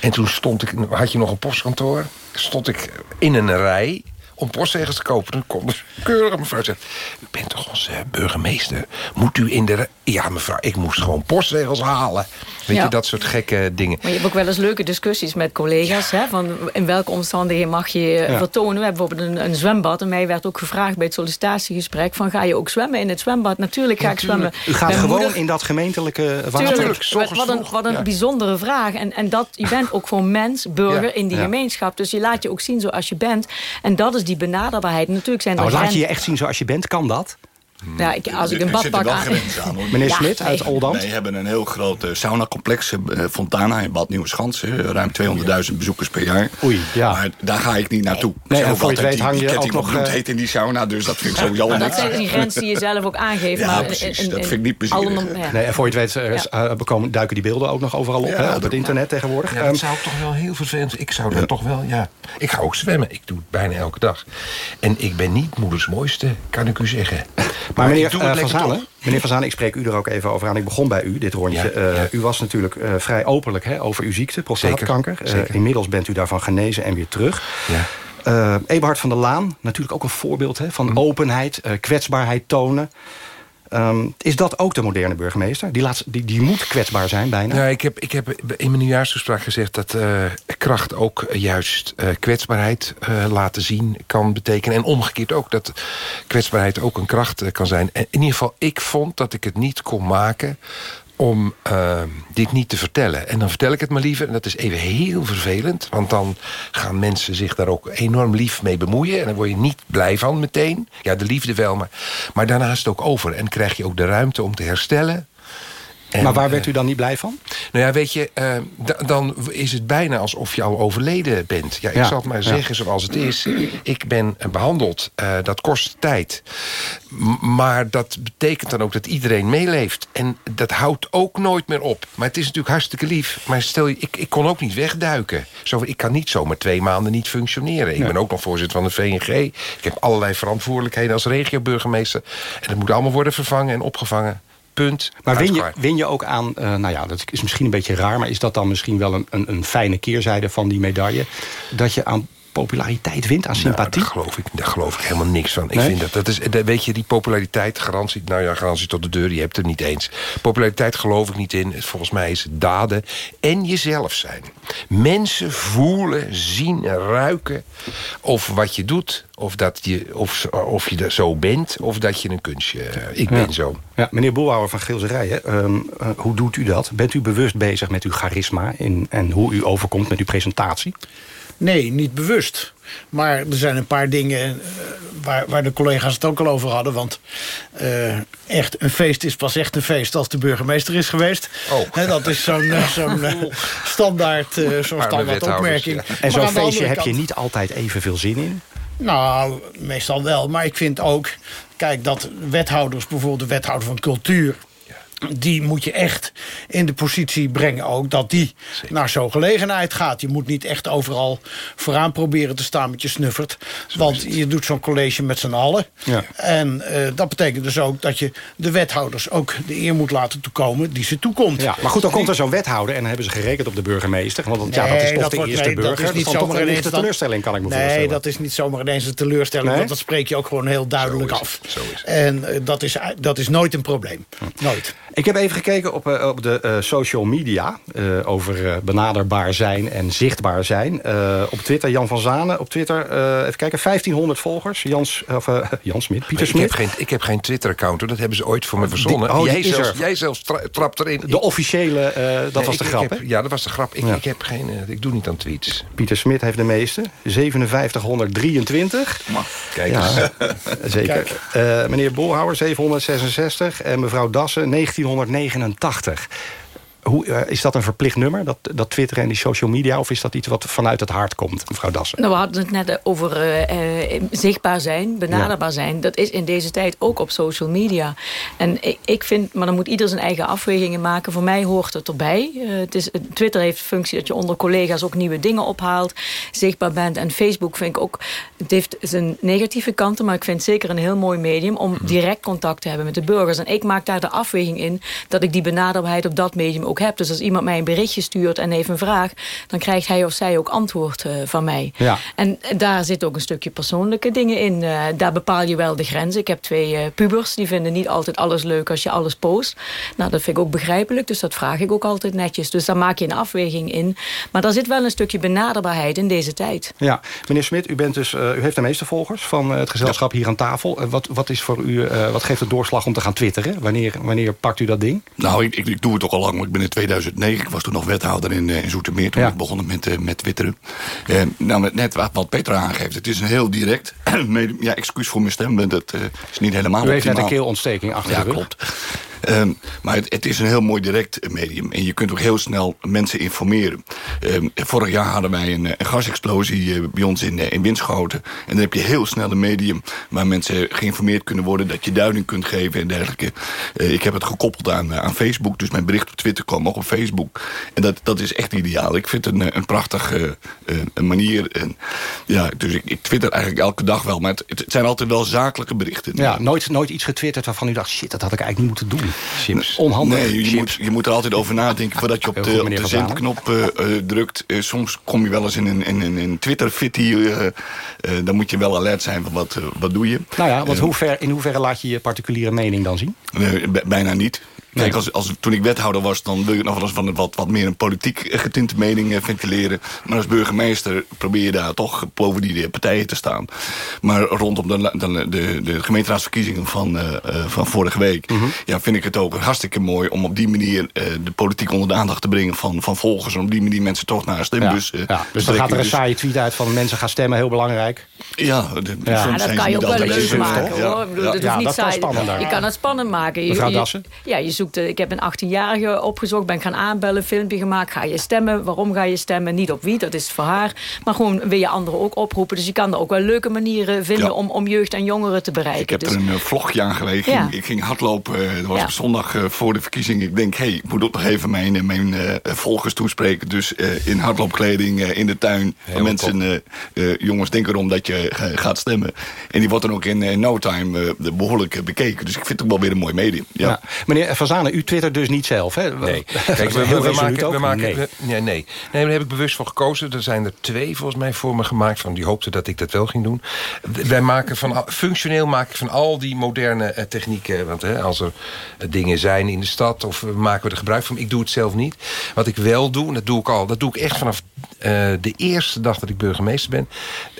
En toen stond ik, had je nog een postkantoor. Stond ik in een rij om postzegels te kopen. Dan komt de keurige mevrouw zegt... u bent toch onze burgemeester? Moet u in de... Ja, mevrouw, ik moest gewoon postzegels halen. Weet Ja. je, dat soort gekke dingen. Maar je hebt ook wel eens leuke discussies met collega's. Hè, van in welke omstandigheden mag je je Ja. vertonen. We hebben bijvoorbeeld een, een zwembad. En mij werd ook gevraagd bij het sollicitatiegesprek... van ga je ook zwemmen in het zwembad? Natuurlijk ga ik zwemmen. U gaat Mijn gewoon moeder- in dat gemeentelijke water? Tuurlijk, wat, wat een, wat een Ja. bijzondere vraag. En, en dat, je bent ook gewoon mens, burger Ja, in die ja. gemeenschap. Dus je laat je ook zien zoals je bent. En dat is die benaderbaarheid. Natuurlijk zijn er Nou, laat je je echt zien zoals je bent, kan dat? Ja, ik, als ik een Er badpak aan... Meneer Ja, Smit uit. Oldambt? Wij hebben een heel groot eh, saunacomplex, eh, Fontana in Bad Nieuweschans. eh, ruim 200.000 bezoekers per jaar. Oei, ja. Maar daar ga ik niet naartoe. Nee, Zelf en voor je weet die- hang je die ook nog, bloed eh, heet in die sauna, dus dat vind ik sowieso Maar dat zijn die grenzen die je zelf ook aangeeft. Ja, maar precies. Dat in- vind ik niet ja. Nee, en voor je het weet eh, eh, bekomen, duiken die beelden ook nog overal op, hè, op het internet tegenwoordig. Ja, Ehm, dat zou ik toch wel heel vervelend. Ik zou dat toch wel, ja. Ik ga ook zwemmen. Ik doe het bijna elke dag. En ik ben niet moeders mooiste, kan ik u zeggen. Maar meneer eh, Van toch. meneer Van Zanen, ik spreek u er ook even over aan. Ik begon bij u, dit rondje. Ja, Eh. U was natuurlijk eh, vrij openlijk hè, over uw ziekte, prostaatkanker. Zeker, zeker. Inmiddels bent u daarvan genezen en weer terug. Ja. Eberhard van der Laan, natuurlijk ook een voorbeeld hè, van openheid, eh, kwetsbaarheid tonen. Ehm, is dat ook de moderne burgemeester? Die, laat, die, die moet kwetsbaar zijn bijna. Ja, ik heb, ik heb in mijn nieuwjaarstoespraak gezegd dat eh, kracht ook juist eh, kwetsbaarheid eh, laten zien kan betekenen. En omgekeerd ook dat kwetsbaarheid ook een kracht eh, kan zijn. En in ieder geval, ik vond dat ik het niet kon maken om eh, dit niet te vertellen. En dan vertel ik het maar liever. En dat is even heel vervelend. Want dan gaan mensen zich daar ook enorm lief mee bemoeien. En dan word je niet blij van meteen. Ja, de liefde wel, maar, maar daarna is het ook over. En krijg je ook de ruimte om te herstellen. En, maar waar werd eh, u dan niet blij van? nou ja, weet je, eh, da- dan is het bijna alsof je al overleden bent. Ja, ik Ja, zal het maar ja. zeggen zoals het is. Ik ben eh, behandeld. Eh, dat kost tijd. M- maar dat betekent dan ook dat iedereen meeleeft. En dat houdt ook nooit meer op. Maar het is natuurlijk hartstikke lief. Maar stel je, ik, ik kon ook niet wegduiken. Zo, ik kan niet zomaar twee maanden niet functioneren. Ik Ja. ben ook nog voorzitter van de VNG. Ik heb allerlei verantwoordelijkheden als regioburgemeester. En dat moet allemaal worden vervangen en opgevangen. Punt. Maar win je, win je ook aan, eh, nou ja, dat is misschien een beetje raar... maar is dat dan misschien wel een, een, een fijne keerzijde van die medaille... dat je aan populariteit wint, aan sympathie? Nou, daar, geloof ik, daar geloof ik helemaal niks van. Ik Nee? vind dat, dat is, dat- weet je, die populariteit, garantie, nou ja, garantie tot de deur, je hebt het niet eens. Populariteit geloof ik niet in. Volgens mij is het daden en jezelf zijn. Mensen voelen, zien, ruiken of wat je doet, of, dat je, of, of je er zo bent, of dat je een kunstje, ik ben Ja. zo. Ja, meneer Boelhouwer van Geelzerijen, ehm, eh, hoe doet u dat? Bent u bewust bezig met uw charisma in, en hoe u overkomt met uw presentatie? Nee, niet bewust. Maar er zijn een paar dingen eh, waar, waar de collega's het ook al over hadden. Want eh, echt een feest is pas echt een feest als de burgemeester is geweest. Hè, dat is zo'n eh, zo'n, standaard, zo'n standaard opmerking. En Maar zo'n feestje heb je niet altijd evenveel zin in? Nou, meestal wel. Maar ik vind ook, kijk, dat wethouders, bijvoorbeeld de wethouder van cultuur... die moet je echt in de positie brengen ook... dat die naar zo'n gelegenheid gaat. Je moet niet echt overal vooraan proberen te staan met je snuffert. Want je doet zo'n college met z'n allen. Ja. En eh, dat betekent dus ook dat je de wethouders ook de eer moet laten toekomen die ze toekomt. Ja, maar goed, dan komt er zo'n wethouder en dan hebben ze gerekend op de burgemeester. Want ja, dat is Nee, toch de wordt- eerste nee, burger. Dat is niet toch zomaar een teleurstelling, kan ik me nee, voorstellen. dat is niet zomaar ineens een teleurstelling. Nee? Want dat spreek je ook gewoon heel duidelijk af. En eh, dat, is, dat is nooit een probleem. Nooit. Ik heb even gekeken op, eh, op de eh, social media eh, over benaderbaar zijn en zichtbaar zijn. Op Twitter, Jan van Zanen. Op Twitter, even kijken, 1500 volgers. Jans, of, Jan Smit, Pieter Ik heb Smit. geen, ik heb geen Twitter-account, dat hebben ze ooit voor me verzonnen. Die- oh, jij, zelfs, er. jij zelfs tra trapt erin. De officiële, dat Nee, was de ik grap, heb-? Ja, dat was de grap. Ik, Ja. ik, heb geen, ik doe niet aan tweets. Pieter Smit heeft de meeste. 5723. Kijk Ja, eens. zeker. Meneer Bolhouwer, 766. En mevrouw Dassen, 1989. Hoe, eh, is dat een verplicht nummer, dat, dat Twitter en die social media... of is dat iets wat vanuit het hart komt, mevrouw Dassen? Nou, we hadden het net over eh, eh, zichtbaar zijn, benaderbaar zijn. Dat is in deze tijd ook op social media. En ik, vind, maar dan moet ieder zijn eigen afwegingen maken. Voor mij hoort het erbij. Eh, het is, Twitter heeft de functie dat je onder collega's ook nieuwe dingen ophaalt. Zichtbaar bent. En Facebook vind ik ook, het heeft zijn negatieve kanten. Maar ik vind het zeker een heel mooi medium om direct contact te hebben met de burgers. En ik maak daar de afweging in dat ik die benaderbaarheid op dat medium ook heb. Dus als iemand mij een berichtje stuurt en heeft een vraag... dan krijgt hij of zij ook antwoord eh, van mij. Ja. En daar zit ook een stukje persoonlijke dingen in. Eh, daar bepaal je wel de grenzen. Ik heb twee eh, pubers, die vinden niet altijd alles leuk als je alles post. Nou, dat vind ik ook begrijpelijk, dus dat vraag ik ook altijd netjes. Dus daar maak je een afweging in. Maar daar zit wel een stukje benaderbaarheid in deze tijd. Ja, meneer Smit, u, bent dus, eh, u heeft de meeste volgers van eh, het gezelschap hier aan tafel. Eh, wat, wat, is voor u, eh, wat geeft de doorslag om te gaan twitteren? Wanneer, wanneer pakt u dat ding? Nou, ik, ik, ik doe het ook al lang. want Ik ben in 2009, ik was toen nog wethouder in, eh, in Zoetermeer... toen Ja. ik begonnen met, eh, met twitteren. Eh, nou, met net wat, wat Petra aangeeft, het is een heel direct... ja, excuus voor mijn stem, eh, is niet helemaal U heeft net een keelontsteking achter Ja, de rug. klopt. Ehm, maar het, is een heel mooi direct medium. En je kunt ook heel snel mensen informeren. Ehm, vorig jaar hadden wij een, eh, gasexplosie eh, bij ons in, eh, in Winschoten. En dan heb je heel snel een medium waar mensen geïnformeerd kunnen worden. Dat je duiding kunt geven en dergelijke. Ik heb het gekoppeld aan, aan Facebook. Dus mijn bericht op Twitter kwam ook op Facebook. En dat, dat is echt ideaal. Ik vind het een, een prachtige een manier. En, ja, dus ik, ik twitter eigenlijk elke dag wel. Maar het, het zijn altijd wel zakelijke berichten. Ja, nooit, nooit iets getwitterd waarvan u dacht... shit, dat had ik eigenlijk niet moeten doen. Chips. Onhandig. Nee, je moet, je moet er altijd over nadenken voordat je op Heel de, goed, op meneer de zendknop eh, eh, drukt. Eh, soms kom je wel eens in een, in, in een Twitter-fitty. dan moet je wel alert zijn van wat, wat doe je. Nou ja, want hoe ver, in hoeverre laat je je particuliere mening dan zien? Bijna niet. Kijk, Nee. als, als, toen ik wethouder was, dan wil je nog wel eens van een wat, wat meer een politiek getinte mening eh, ventileren. Maar als burgemeester probeer je daar toch boven die eh, partijen te staan. Maar rondom de, de, de, de gemeenteraadsverkiezingen van, eh, van vorige week, Mhm. ja, vind ik het ook hartstikke mooi om op die manier eh, de politiek onder de aandacht te brengen van, van volgers. En op die manier mensen toch naar een stembus eh, ja, dus dan gaat er een Dus- saaie tweet uit van mensen gaan stemmen, heel belangrijk. Ja, de, Ja. Ja, dat kan je ook wel leuk maken hoor. Ik bedoel, Ja. dat Ja, hoeft niet dat kan saai. Je kan het spannend maken. Je- Dassen? Ja, je zoekt, ik heb een 18-jarige opgezocht, ben gaan aanbellen, filmpje gemaakt. Ga je stemmen? Waarom ga je stemmen? Niet op wie, dat is voor haar. Maar gewoon wil je anderen ook oproepen. Dus je kan er ook wel leuke manieren vinden Ja. om, om jeugd en jongeren te bereiken. Ik heb dus, er een eh, vlogje aan gelegen. Ik, Ja. ging, ik ging hardlopen. eh, Dat was Ja. op zondag eh, voor de verkiezing. Ik denk, hé, hey, ik moet ook nog even mijn, mijn eh, volgers toespreken. Dus eh, in hardloopkleding eh, in de tuin. Van mensen, jongens, denk erom dat je gaat stemmen. En die wordt dan ook in no time eh, behoorlijk eh, bekeken. Dus ik vind het ook wel weer een mooi medium. Ja. Ja. Meneer Van Zanen, u twittert dus niet zelf, hè? Nee. Kijk, we, maken... We maken Nee. nee, nee. nee, daar heb ik bewust voor gekozen. Er zijn er twee volgens mij voor me gemaakt. Van die hoopten dat ik dat wel ging doen. Wij maken van, functioneel maak ik van al die moderne eh, technieken... want hè, als er eh, dingen zijn in de stad... of eh, maken we er gebruik van. Ik doe het zelf niet. Wat ik wel doe, en dat doe ik al... dat doe ik echt vanaf eh, de eerste dag dat ik burgemeester ben.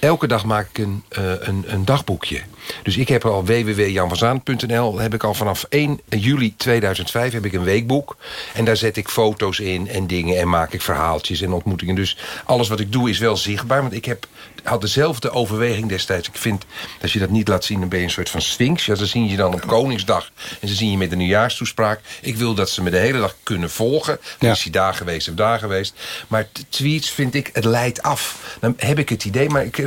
Elke dag maak ik een, eh, een, een dagboekje. Dus ik heb al www.janvanzaan.nl... heb ik al vanaf 1 juli 2005 heb ik een weekboek. En daar zet ik foto's in en dingen... en maak ik verhaaltjes en ontmoetingen. Dus alles wat ik doe is wel zichtbaar. Want ik heb, had dezelfde overweging destijds. Ik vind, als je dat niet laat zien... dan ben je een soort van sphinx. Ja, ze zien je dan op Koningsdag. En ze zien je met een nieuwjaarstoespraak. Ik wil dat ze me de hele dag kunnen volgen. Dan is hij daar geweest of daar geweest. Maar tweets vind ik, het leidt af. Dan heb ik het idee, maar ik,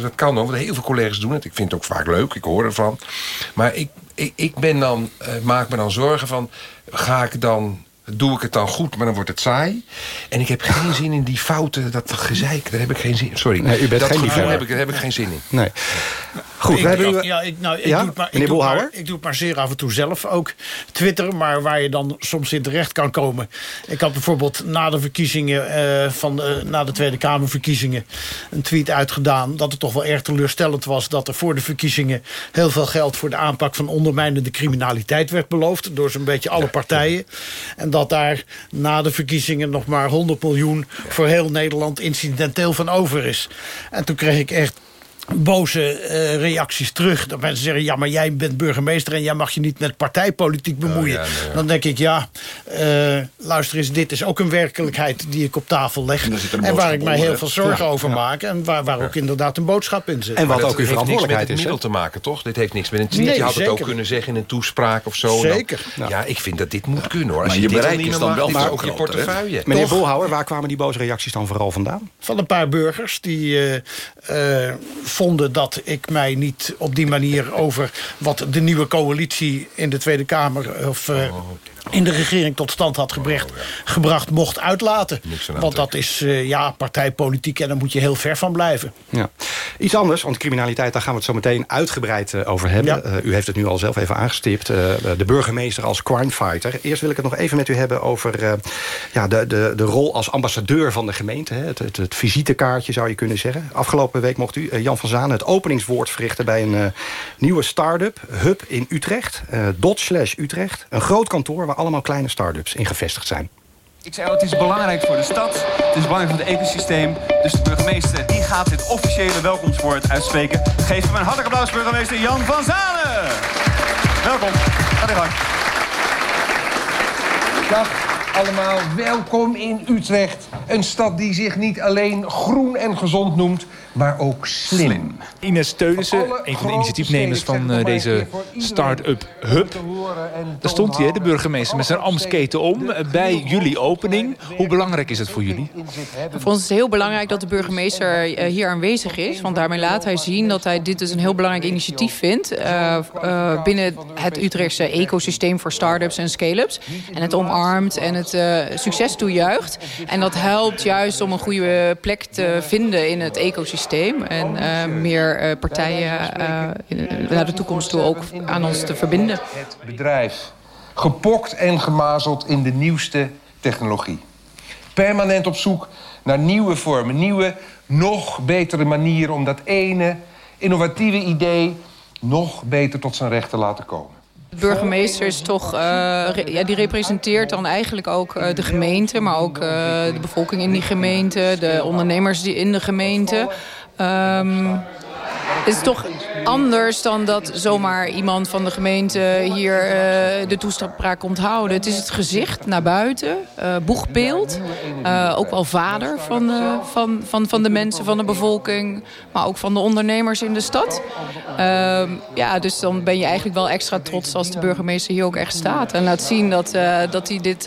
dat kan ook. Want heel veel collega's doen het. Ik vind het ook vaak leuk. Ik hoor ervan. Maar ik, ik, ik ben dan, eh, maak me dan zorgen van... ga ik dan doe ik het dan goed, maar dan wordt het saai. En ik heb geen zin in die fouten, dat gezeik. Daar heb ik geen zin in. Sorry, Nee, u bent dat geen gevoel heb ik, daar heb ik geen zin in. Nee. Goed, ik, hebben ja, ik, nou, ik, Ja? doe het maar, ik, Meneer doe het maar, ik doe het maar zeer af en toe zelf ook. Twitter, maar waar je dan soms in terecht kan komen. Ik had bijvoorbeeld na de verkiezingen, eh, van de, na de Tweede Kamerverkiezingen... een tweet uitgedaan dat het toch wel erg teleurstellend was... dat er voor de verkiezingen heel veel geld voor de aanpak van ondermijnende criminaliteit werd beloofd. Door zo'n beetje alle partijen. En dat daar na de verkiezingen nog maar 100 miljoen voor heel Nederland incidenteel van over is. En toen kreeg ik echt boze eh, reacties terug. Dat mensen zeggen, ja, maar jij bent burgemeester... en jij mag je niet met partijpolitiek bemoeien. Oh, ja, nee, ja. Dan denk ik, ja, eh, luister eens... dit is ook een werkelijkheid die ik op tafel leg. En waar ik mij heel veel zorgen Ja, over ja. maak. En waar, waar ook inderdaad een boodschap in zit. En wat Maar ook uw dat heeft niks met verantwoordelijkheid het is, hè? middel te maken, toch? Dit heeft niks met een tweet. Nee, je had het ook kunnen zeggen in een toespraak of zo. Dan- Zeker. ja, ik vind dat dit moet kunnen, hoor. Als Maar je, je bereik is dan wel is veel ook je portefeuille. Meneer? Bolhouwer, waar kwamen die boze reacties dan vooral vandaan? van een paar burgers die eh, eh, vonden dat ik mij niet op die manier over wat de nieuwe coalitie in de Tweede Kamer of eh, in de regering tot stand had gebracht, gebracht mocht uitlaten. Want dat is eh, ja partijpolitiek en daar moet je heel ver van blijven. Ja. Iets anders, want criminaliteit, daar gaan we het zo meteen uitgebreid eh, over hebben. Ja. Eh, u heeft het nu al zelf even aangestipt. de burgemeester als crimefighter. Eerst wil ik het nog even met u hebben over ja, de, de, de rol als ambassadeur van de gemeente. Hè. Het, het, het visitekaartje zou je kunnen zeggen. Afgelopen week mocht u, Jan van Zaan, het openingswoord verrichten... bij een nieuwe start-up, Hub in Utrecht. dot slash Utrecht. Een groot kantoor waar allemaal kleine start-ups in gevestigd zijn. Ik zei al, het is belangrijk voor de stad, het is belangrijk voor het ecosysteem. Dus de burgemeester die gaat dit officiële welkomstwoord uitspreken. Geef hem een hartelijk applaus, burgemeester Jan van Zanen. Welkom, ga de gang. Dag allemaal, welkom in Utrecht. Een stad die zich niet alleen groen en gezond noemt, maar ook slim. Ines Teunissen, een van de initiatiefnemers van eh, deze start-up Hub. Daar stond hij, hè, de burgemeester, met zijn ambtsketen om eh, bij jullie opening. Hoe belangrijk is het voor jullie? Voor ons is het heel belangrijk dat de burgemeester eh, hier aanwezig is. Want daarmee laat hij zien dat hij dit dus een heel belangrijk initiatief vindt... binnen het Utrechtse ecosysteem voor start-ups en scale-ups. En het omarmt en het eh, succes toejuicht. En dat helpt juist om een goede plek te vinden in het ecosysteem. En eh, meer eh, partijen eh, naar de toekomst toe ook aan ons te verbinden. Het bedrijf. Gepokt en gemazeld in de nieuwste technologie. Permanent op zoek naar nieuwe vormen, nieuwe, nog betere manieren om dat ene innovatieve idee nog beter tot zijn recht te laten komen. De burgemeester is toch, eh, ja, die representeert dan eigenlijk ook eh, de gemeente, maar ook eh, de bevolking in die gemeente, de ondernemers die in de gemeente. Ehm, is toch anders dan dat zomaar iemand van de gemeente hier eh, de toespraak komt houden. Het is het gezicht naar buiten, eh, boegbeeld. eh, ook wel vader van, eh, van, van, van de mensen, van de bevolking. Maar ook van de ondernemers in de stad. Ehm, ja, dus dan ben je eigenlijk wel extra trots als de burgemeester hier ook echt staat. En laat zien dat, dat hij dit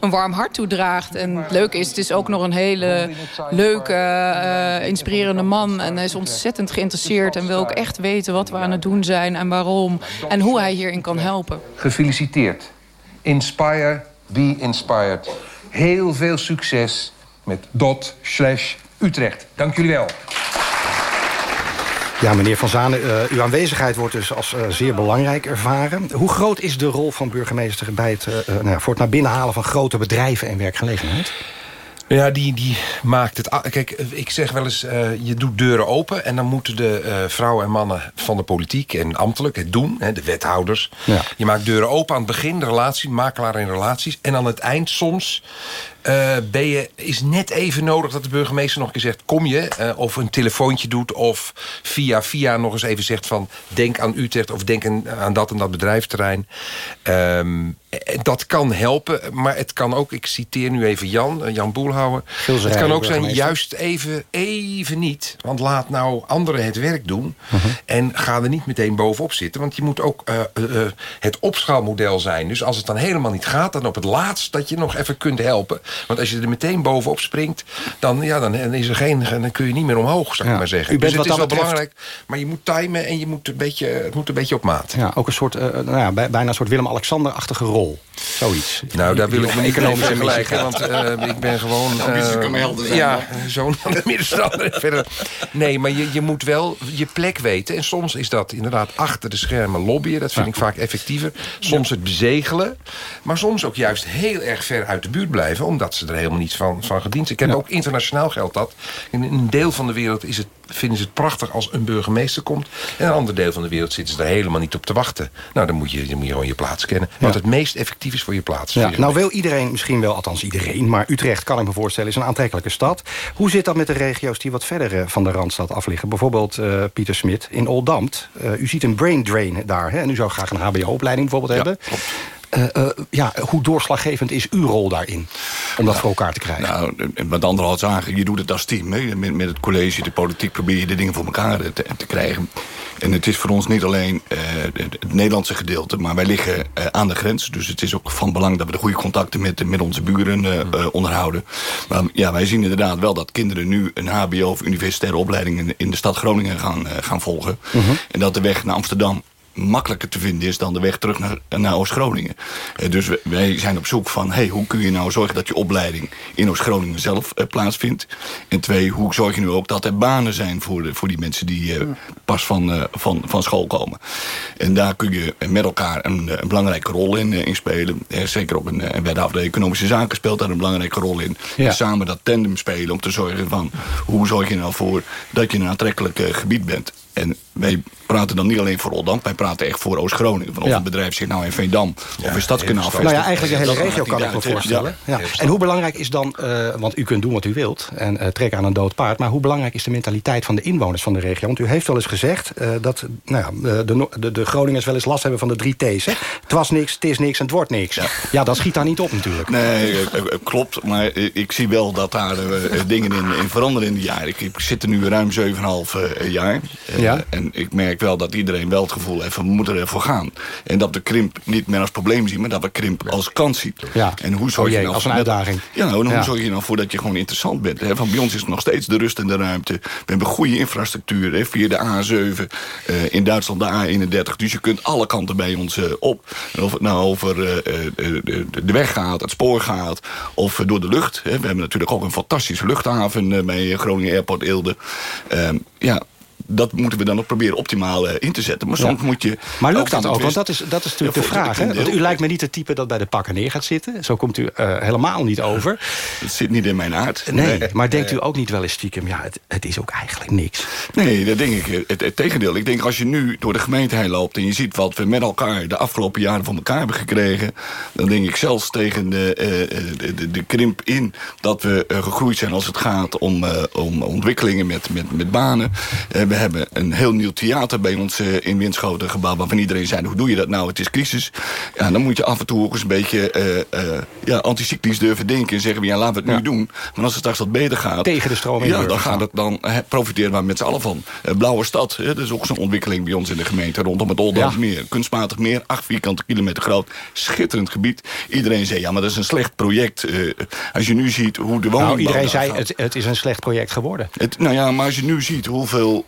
een warm hart toedraagt. En het leuke is, het is ook nog een hele leuke, inspirerende man. En hij is ontzettend geïnteresseerd en wil ook echt weten wat we aan het doen zijn en waarom. En hoe hij hierin kan helpen. Gefeliciteerd. Inspire, be inspired. Heel veel succes met dot slash Utrecht. Dank jullie wel. Ja, meneer Van Zanen, eh, uw aanwezigheid wordt dus als eh, zeer belangrijk ervaren. Hoe groot is de rol van burgemeester bij het, eh, eh, nou ja, voor het naar binnen halen van grote bedrijven en werkgelegenheid? Ja, die, die maakt het... Kijk, ik zeg wel eens, eh, je doet deuren open... en dan moeten de eh, vrouwen en mannen van de politiek en ambtelijk het doen. Hè, de wethouders. Ja. Je maakt deuren open aan het begin, de relatie, makelaar in relaties. En aan het eind soms eh, ben je, is net even nodig dat de burgemeester nog een keer zegt... kom je, eh, of een telefoontje doet, of via via nog eens even zegt van... denk aan Utrecht of denk aan, dat en dat bedrijfsterrein. Ehm, eh, dat kan helpen, maar het kan ook... ik citeer nu even Jan, Jan Boelhouwer... Het kan ook zijn juist even, even niet. Want laat nou anderen het werk doen... en ga er niet meteen bovenop zitten. Want je moet ook het opschaalmodel zijn. Dus als het dan helemaal niet gaat... dan op het laatst dat je nog even kunt helpen. Want als je er meteen bovenop springt... dan, ja, dan, is er geen, dan kun je niet meer omhoog, zou ik maar zeggen. U bent dus het wat is wel betreft- belangrijk. Maar je moet timen en je moet een beetje, het moet een beetje op maat. Ja, ook een soort, eh, nou ja, bij- bijna een soort Willem-Alexander-achtige rol. Zoiets. Nou, daar wil ik me Economische vergelijken. missie Want eh, ik ben gewoon... Eh, zijn, Ja, zo'n middenstander. Verder. Nee, maar je, je moet wel je plek weten. En soms is dat inderdaad achter de schermen lobbyen. Dat vind ik vaak effectiever. Soms het bezegelen. Maar soms ook juist heel erg ver uit de buurt blijven. Omdat ze er helemaal niets van, van gediend zijn. Ik heb ook internationaal geldt dat. In een deel van de wereld is het, vinden ze het prachtig als een burgemeester komt. En in een ander deel van de wereld zitten ze er helemaal niet op te wachten. Nou, dan moet je, dan moet je gewoon je plaats kennen. Wat het meest effectief is voor je plaats. Ja, nou wil iedereen, misschien wel, althans iedereen... maar Utrecht, kan ik me voorstellen, is een aantrekkelijke stad. Hoe zit dat met de regio's die wat verder eh, van de Randstad af liggen? Bijvoorbeeld eh, Pieter Smit in Oldambt. Eh, u ziet een brain drain daar. Hè? En u zou graag een hbo-opleiding bijvoorbeeld hebben. Ja, hoe doorslaggevend is uw rol daarin? Om dat voor elkaar te krijgen. Nou, wat anderen al zagen, je doet het als team. Hè? Met, met het college, de politiek probeer je de dingen voor elkaar te, te krijgen. En het is voor ons niet alleen eh, het, Nederlandse gedeelte, maar wij liggen eh, aan de grens. Dus het is ook van belang dat we de goede contacten met, met onze buren eh, eh, onderhouden. Maar ja, wij zien inderdaad wel dat kinderen nu een hbo of universitaire opleiding in, in de stad Groningen gaan, eh, gaan volgen. En dat de weg naar Amsterdam makkelijker te vinden is dan de weg terug naar, naar Oost-Groningen. Eh, dus wij zijn op zoek van... Hey, hoe kun je nou zorgen dat je opleiding in Oost-Groningen zelf eh, plaatsvindt? En twee, hoe zorg je nu ook dat er banen zijn voor, de, voor die mensen die eh, pas van, van, van school komen? En daar kun je met elkaar een, een belangrijke rol in, in spelen. Zeker ook een, een wethouder de economische zaken speelt daar een belangrijke rol in. Ja. En samen dat tandem spelen om te zorgen van... hoe zorg je nou voor dat je een aantrekkelijk gebied bent? En wij praten dan niet alleen voor Rotterdam, wij praten echt voor Oost-Groningen. Van of Ja. een bedrijf zich nou in Veendam of in Stadskanaal Nou ja, eigenlijk de hele Dat regio kan ik me voorstellen. Ja. Ja. En hoe belangrijk is dan, eh, want u kunt doen wat u wilt... en eh trekken aan een dood paard... maar hoe belangrijk is de mentaliteit van de inwoners van de regio? Want u heeft wel eens gezegd eh, dat nou ja, de, de, de Groningers wel eens last hebben van de drie T's. Hè? Het was niks, het is niks en het wordt niks. Ja, dat schiet daar niet op natuurlijk. Nee, klopt. Maar ik zie wel dat daar dingen in, in veranderen in de jaren. Ik, ik zit er nu ruim 7,5 eh, jaar. Ja. En ik merk wel dat iedereen wel het gevoel heeft van we moeten ervoor gaan. En dat we krimp niet meer als probleem zien, maar dat we krimp als kans zien. Ja. En hoe Oh zorg jee, je nou als een uitdaging. Ja, nou, en hoe Ja. zorg je nou voor dat je gewoon interessant bent? Hè? Van bij ons is het nog steeds de rust en de ruimte. We hebben goede infrastructuur hè? via de A7, eh, in Duitsland de A31. Dus je kunt alle kanten bij ons eh, op. En of het nou over eh, de, de weg gaat, het spoor gaat, of door de lucht. Hè? We hebben natuurlijk ook een fantastische luchthaven bij Groningen Airport Eelde. Ehm, ja, dat moeten we dan ook proberen optimaal eh, in te zetten. Maar soms Ja. moet je... Maar lukt dat ook? Want dat is, dat is natuurlijk de vraag. Hè? Want u lijkt me niet het type dat bij de pakken neer gaat zitten. Zo komt u eh, helemaal niet over. Het zit niet in mijn aard. Nee, Nee. maar denkt u ook niet wel eens stiekem... ja, het, het is ook eigenlijk niks. Nee, dat denk ik. Het, het tegendeel. Ik denk als je nu door de gemeente heen loopt... en je ziet wat we met elkaar de afgelopen jaren voor elkaar hebben gekregen... dan denk ik zelfs tegen de, eh, de, de, de krimp in... dat we gegroeid zijn als het gaat om, om ontwikkelingen met, met, met banen. We hebben een heel nieuw theater bij ons eh, in Winschoten gebouwd... waarvan iedereen zei, hoe doe je dat nou? Het is crisis. Ja, dan moet je af en toe ook eens een beetje eh, eh, ja, anticyclisch durven denken... en zeggen, ja, laten we het nu doen. Maar als het straks wat beter gaat... Tegen de stroom in Ja, dan, gaat het, dan profiteren we met z'n allen van. Blauwe Stad, hè, dat is ook zo'n ontwikkeling bij ons in de gemeente... rondom het Oldamsmeer. Kunstmatig meer, acht vierkante kilometer groot. Schitterend gebied. Iedereen zei, ja, maar dat is een slecht project. Als je nu ziet hoe de woningbouw... Nou, iedereen zei, het, het is een slecht project geworden. Het, nou ja, maar als je nu ziet hoeveel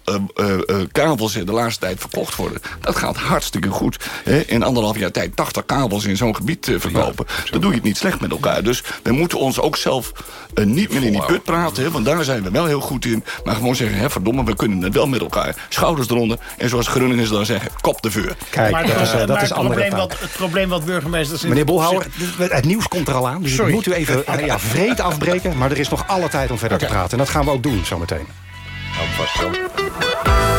kabels er de laatste tijd verkocht worden... dat gaat hartstikke goed. Hè? In anderhalf jaar tijd 80 kabels in zo'n gebied eh, verkopen. dan doe je het niet slecht met elkaar. Dus we moeten ons ook zelf eh, niet meer in die put praten. Hè? Want daar zijn we wel heel goed in. Maar gewoon zeggen, hè, verdomme, we kunnen het wel met elkaar. Schouders eronder. En zoals Groningers dan zeggen, kop de veur. Kijk, maar dat is, eh, dat maar is het, andere probleem taal. wat, het probleem wat burgemeesters... in Meneer Bolhouwer, het nieuws komt er al aan. Dus Sorry. ik moet u even eh, ja, vreed afbreken. Maar er is nog alle tijd om verder te praten. En dat gaan we ook doen zometeen. обо всем.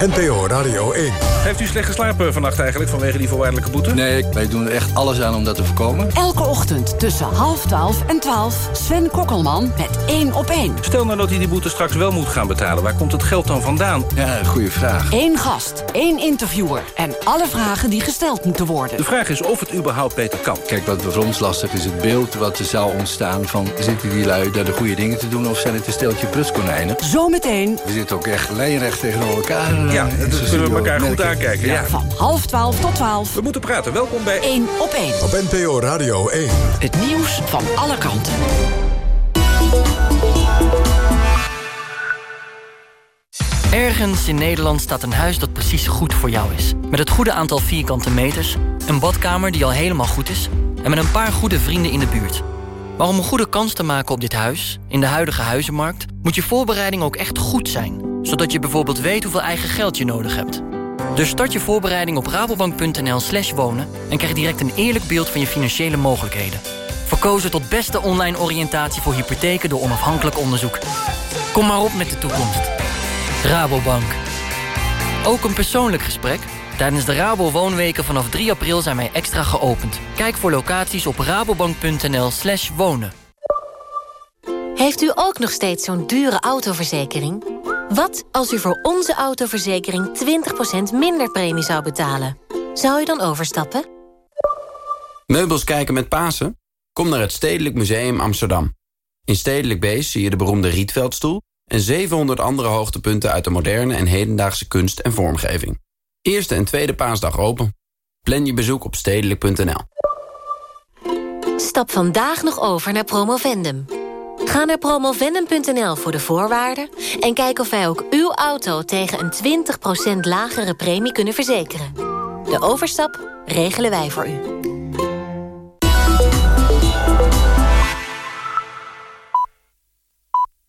NPO Radio 1. Heeft u slecht geslapen vannacht eigenlijk vanwege die voorwaardelijke boete? Nee, wij doen er echt alles aan om dat te voorkomen. Elke ochtend tussen half twaalf en twaalf Sven Kokkelman met één op één. Stel nou dat hij die boete straks wel moet gaan betalen. Waar komt het geld dan vandaan? Ja, goede vraag. Eén gast, één interviewer en alle vragen die gesteld moeten worden. De vraag is of het überhaupt beter kan. Kijk, wat voor ons lastig is het beeld wat er zou ontstaan van... zitten die lui daar de goede dingen te doen of zijn het een steltje pruskonijnen? Zometeen We zitten ook echt lijnrecht tegenover elkaar Ja, ja dat kunnen we elkaar goed aankijken. Ja. Van half twaalf tot twaalf. We moeten praten. Welkom bij 1 op 1. Op NPO Radio 1. Het nieuws van alle kanten. Ergens in Nederland staat een huis dat precies goed voor jou is. Met het goede aantal vierkante meters, een badkamer die al helemaal goed is... en met een paar goede vrienden in de buurt. Maar om een goede kans te maken op dit huis, in de huidige huizenmarkt... moet je voorbereiding ook echt goed zijn. Zodat je bijvoorbeeld weet hoeveel eigen geld je nodig hebt. Dus start je voorbereiding op rabobank.nl slash wonen... en krijg direct een eerlijk beeld van je financiële mogelijkheden. Verkozen tot beste online oriëntatie voor hypotheken door onafhankelijk onderzoek. Kom maar op met de toekomst. Rabobank. Ook een persoonlijk gesprek? Tijdens de Rabo Woonweken vanaf 3 april zijn wij extra geopend. Kijk voor locaties op rabobank.nl slash wonen. Heeft u ook nog steeds zo'n dure autoverzekering? Wat als u voor onze autoverzekering 20% minder premie zou betalen? Zou u dan overstappen? Meubels kijken met Pasen? Kom naar het Stedelijk Museum Amsterdam. In Stedelijk Beest zie je de beroemde Rietveldstoel... en 700 andere hoogtepunten uit de moderne en hedendaagse kunst en vormgeving. Eerste en tweede paasdag open. Plan je bezoek op stedelijk.nl. Stap vandaag nog over naar Promovendum. Ga naar promovendum.nl voor de voorwaarden... en kijk of wij ook uw auto tegen een 20% lagere premie kunnen verzekeren. De overstap regelen wij voor u.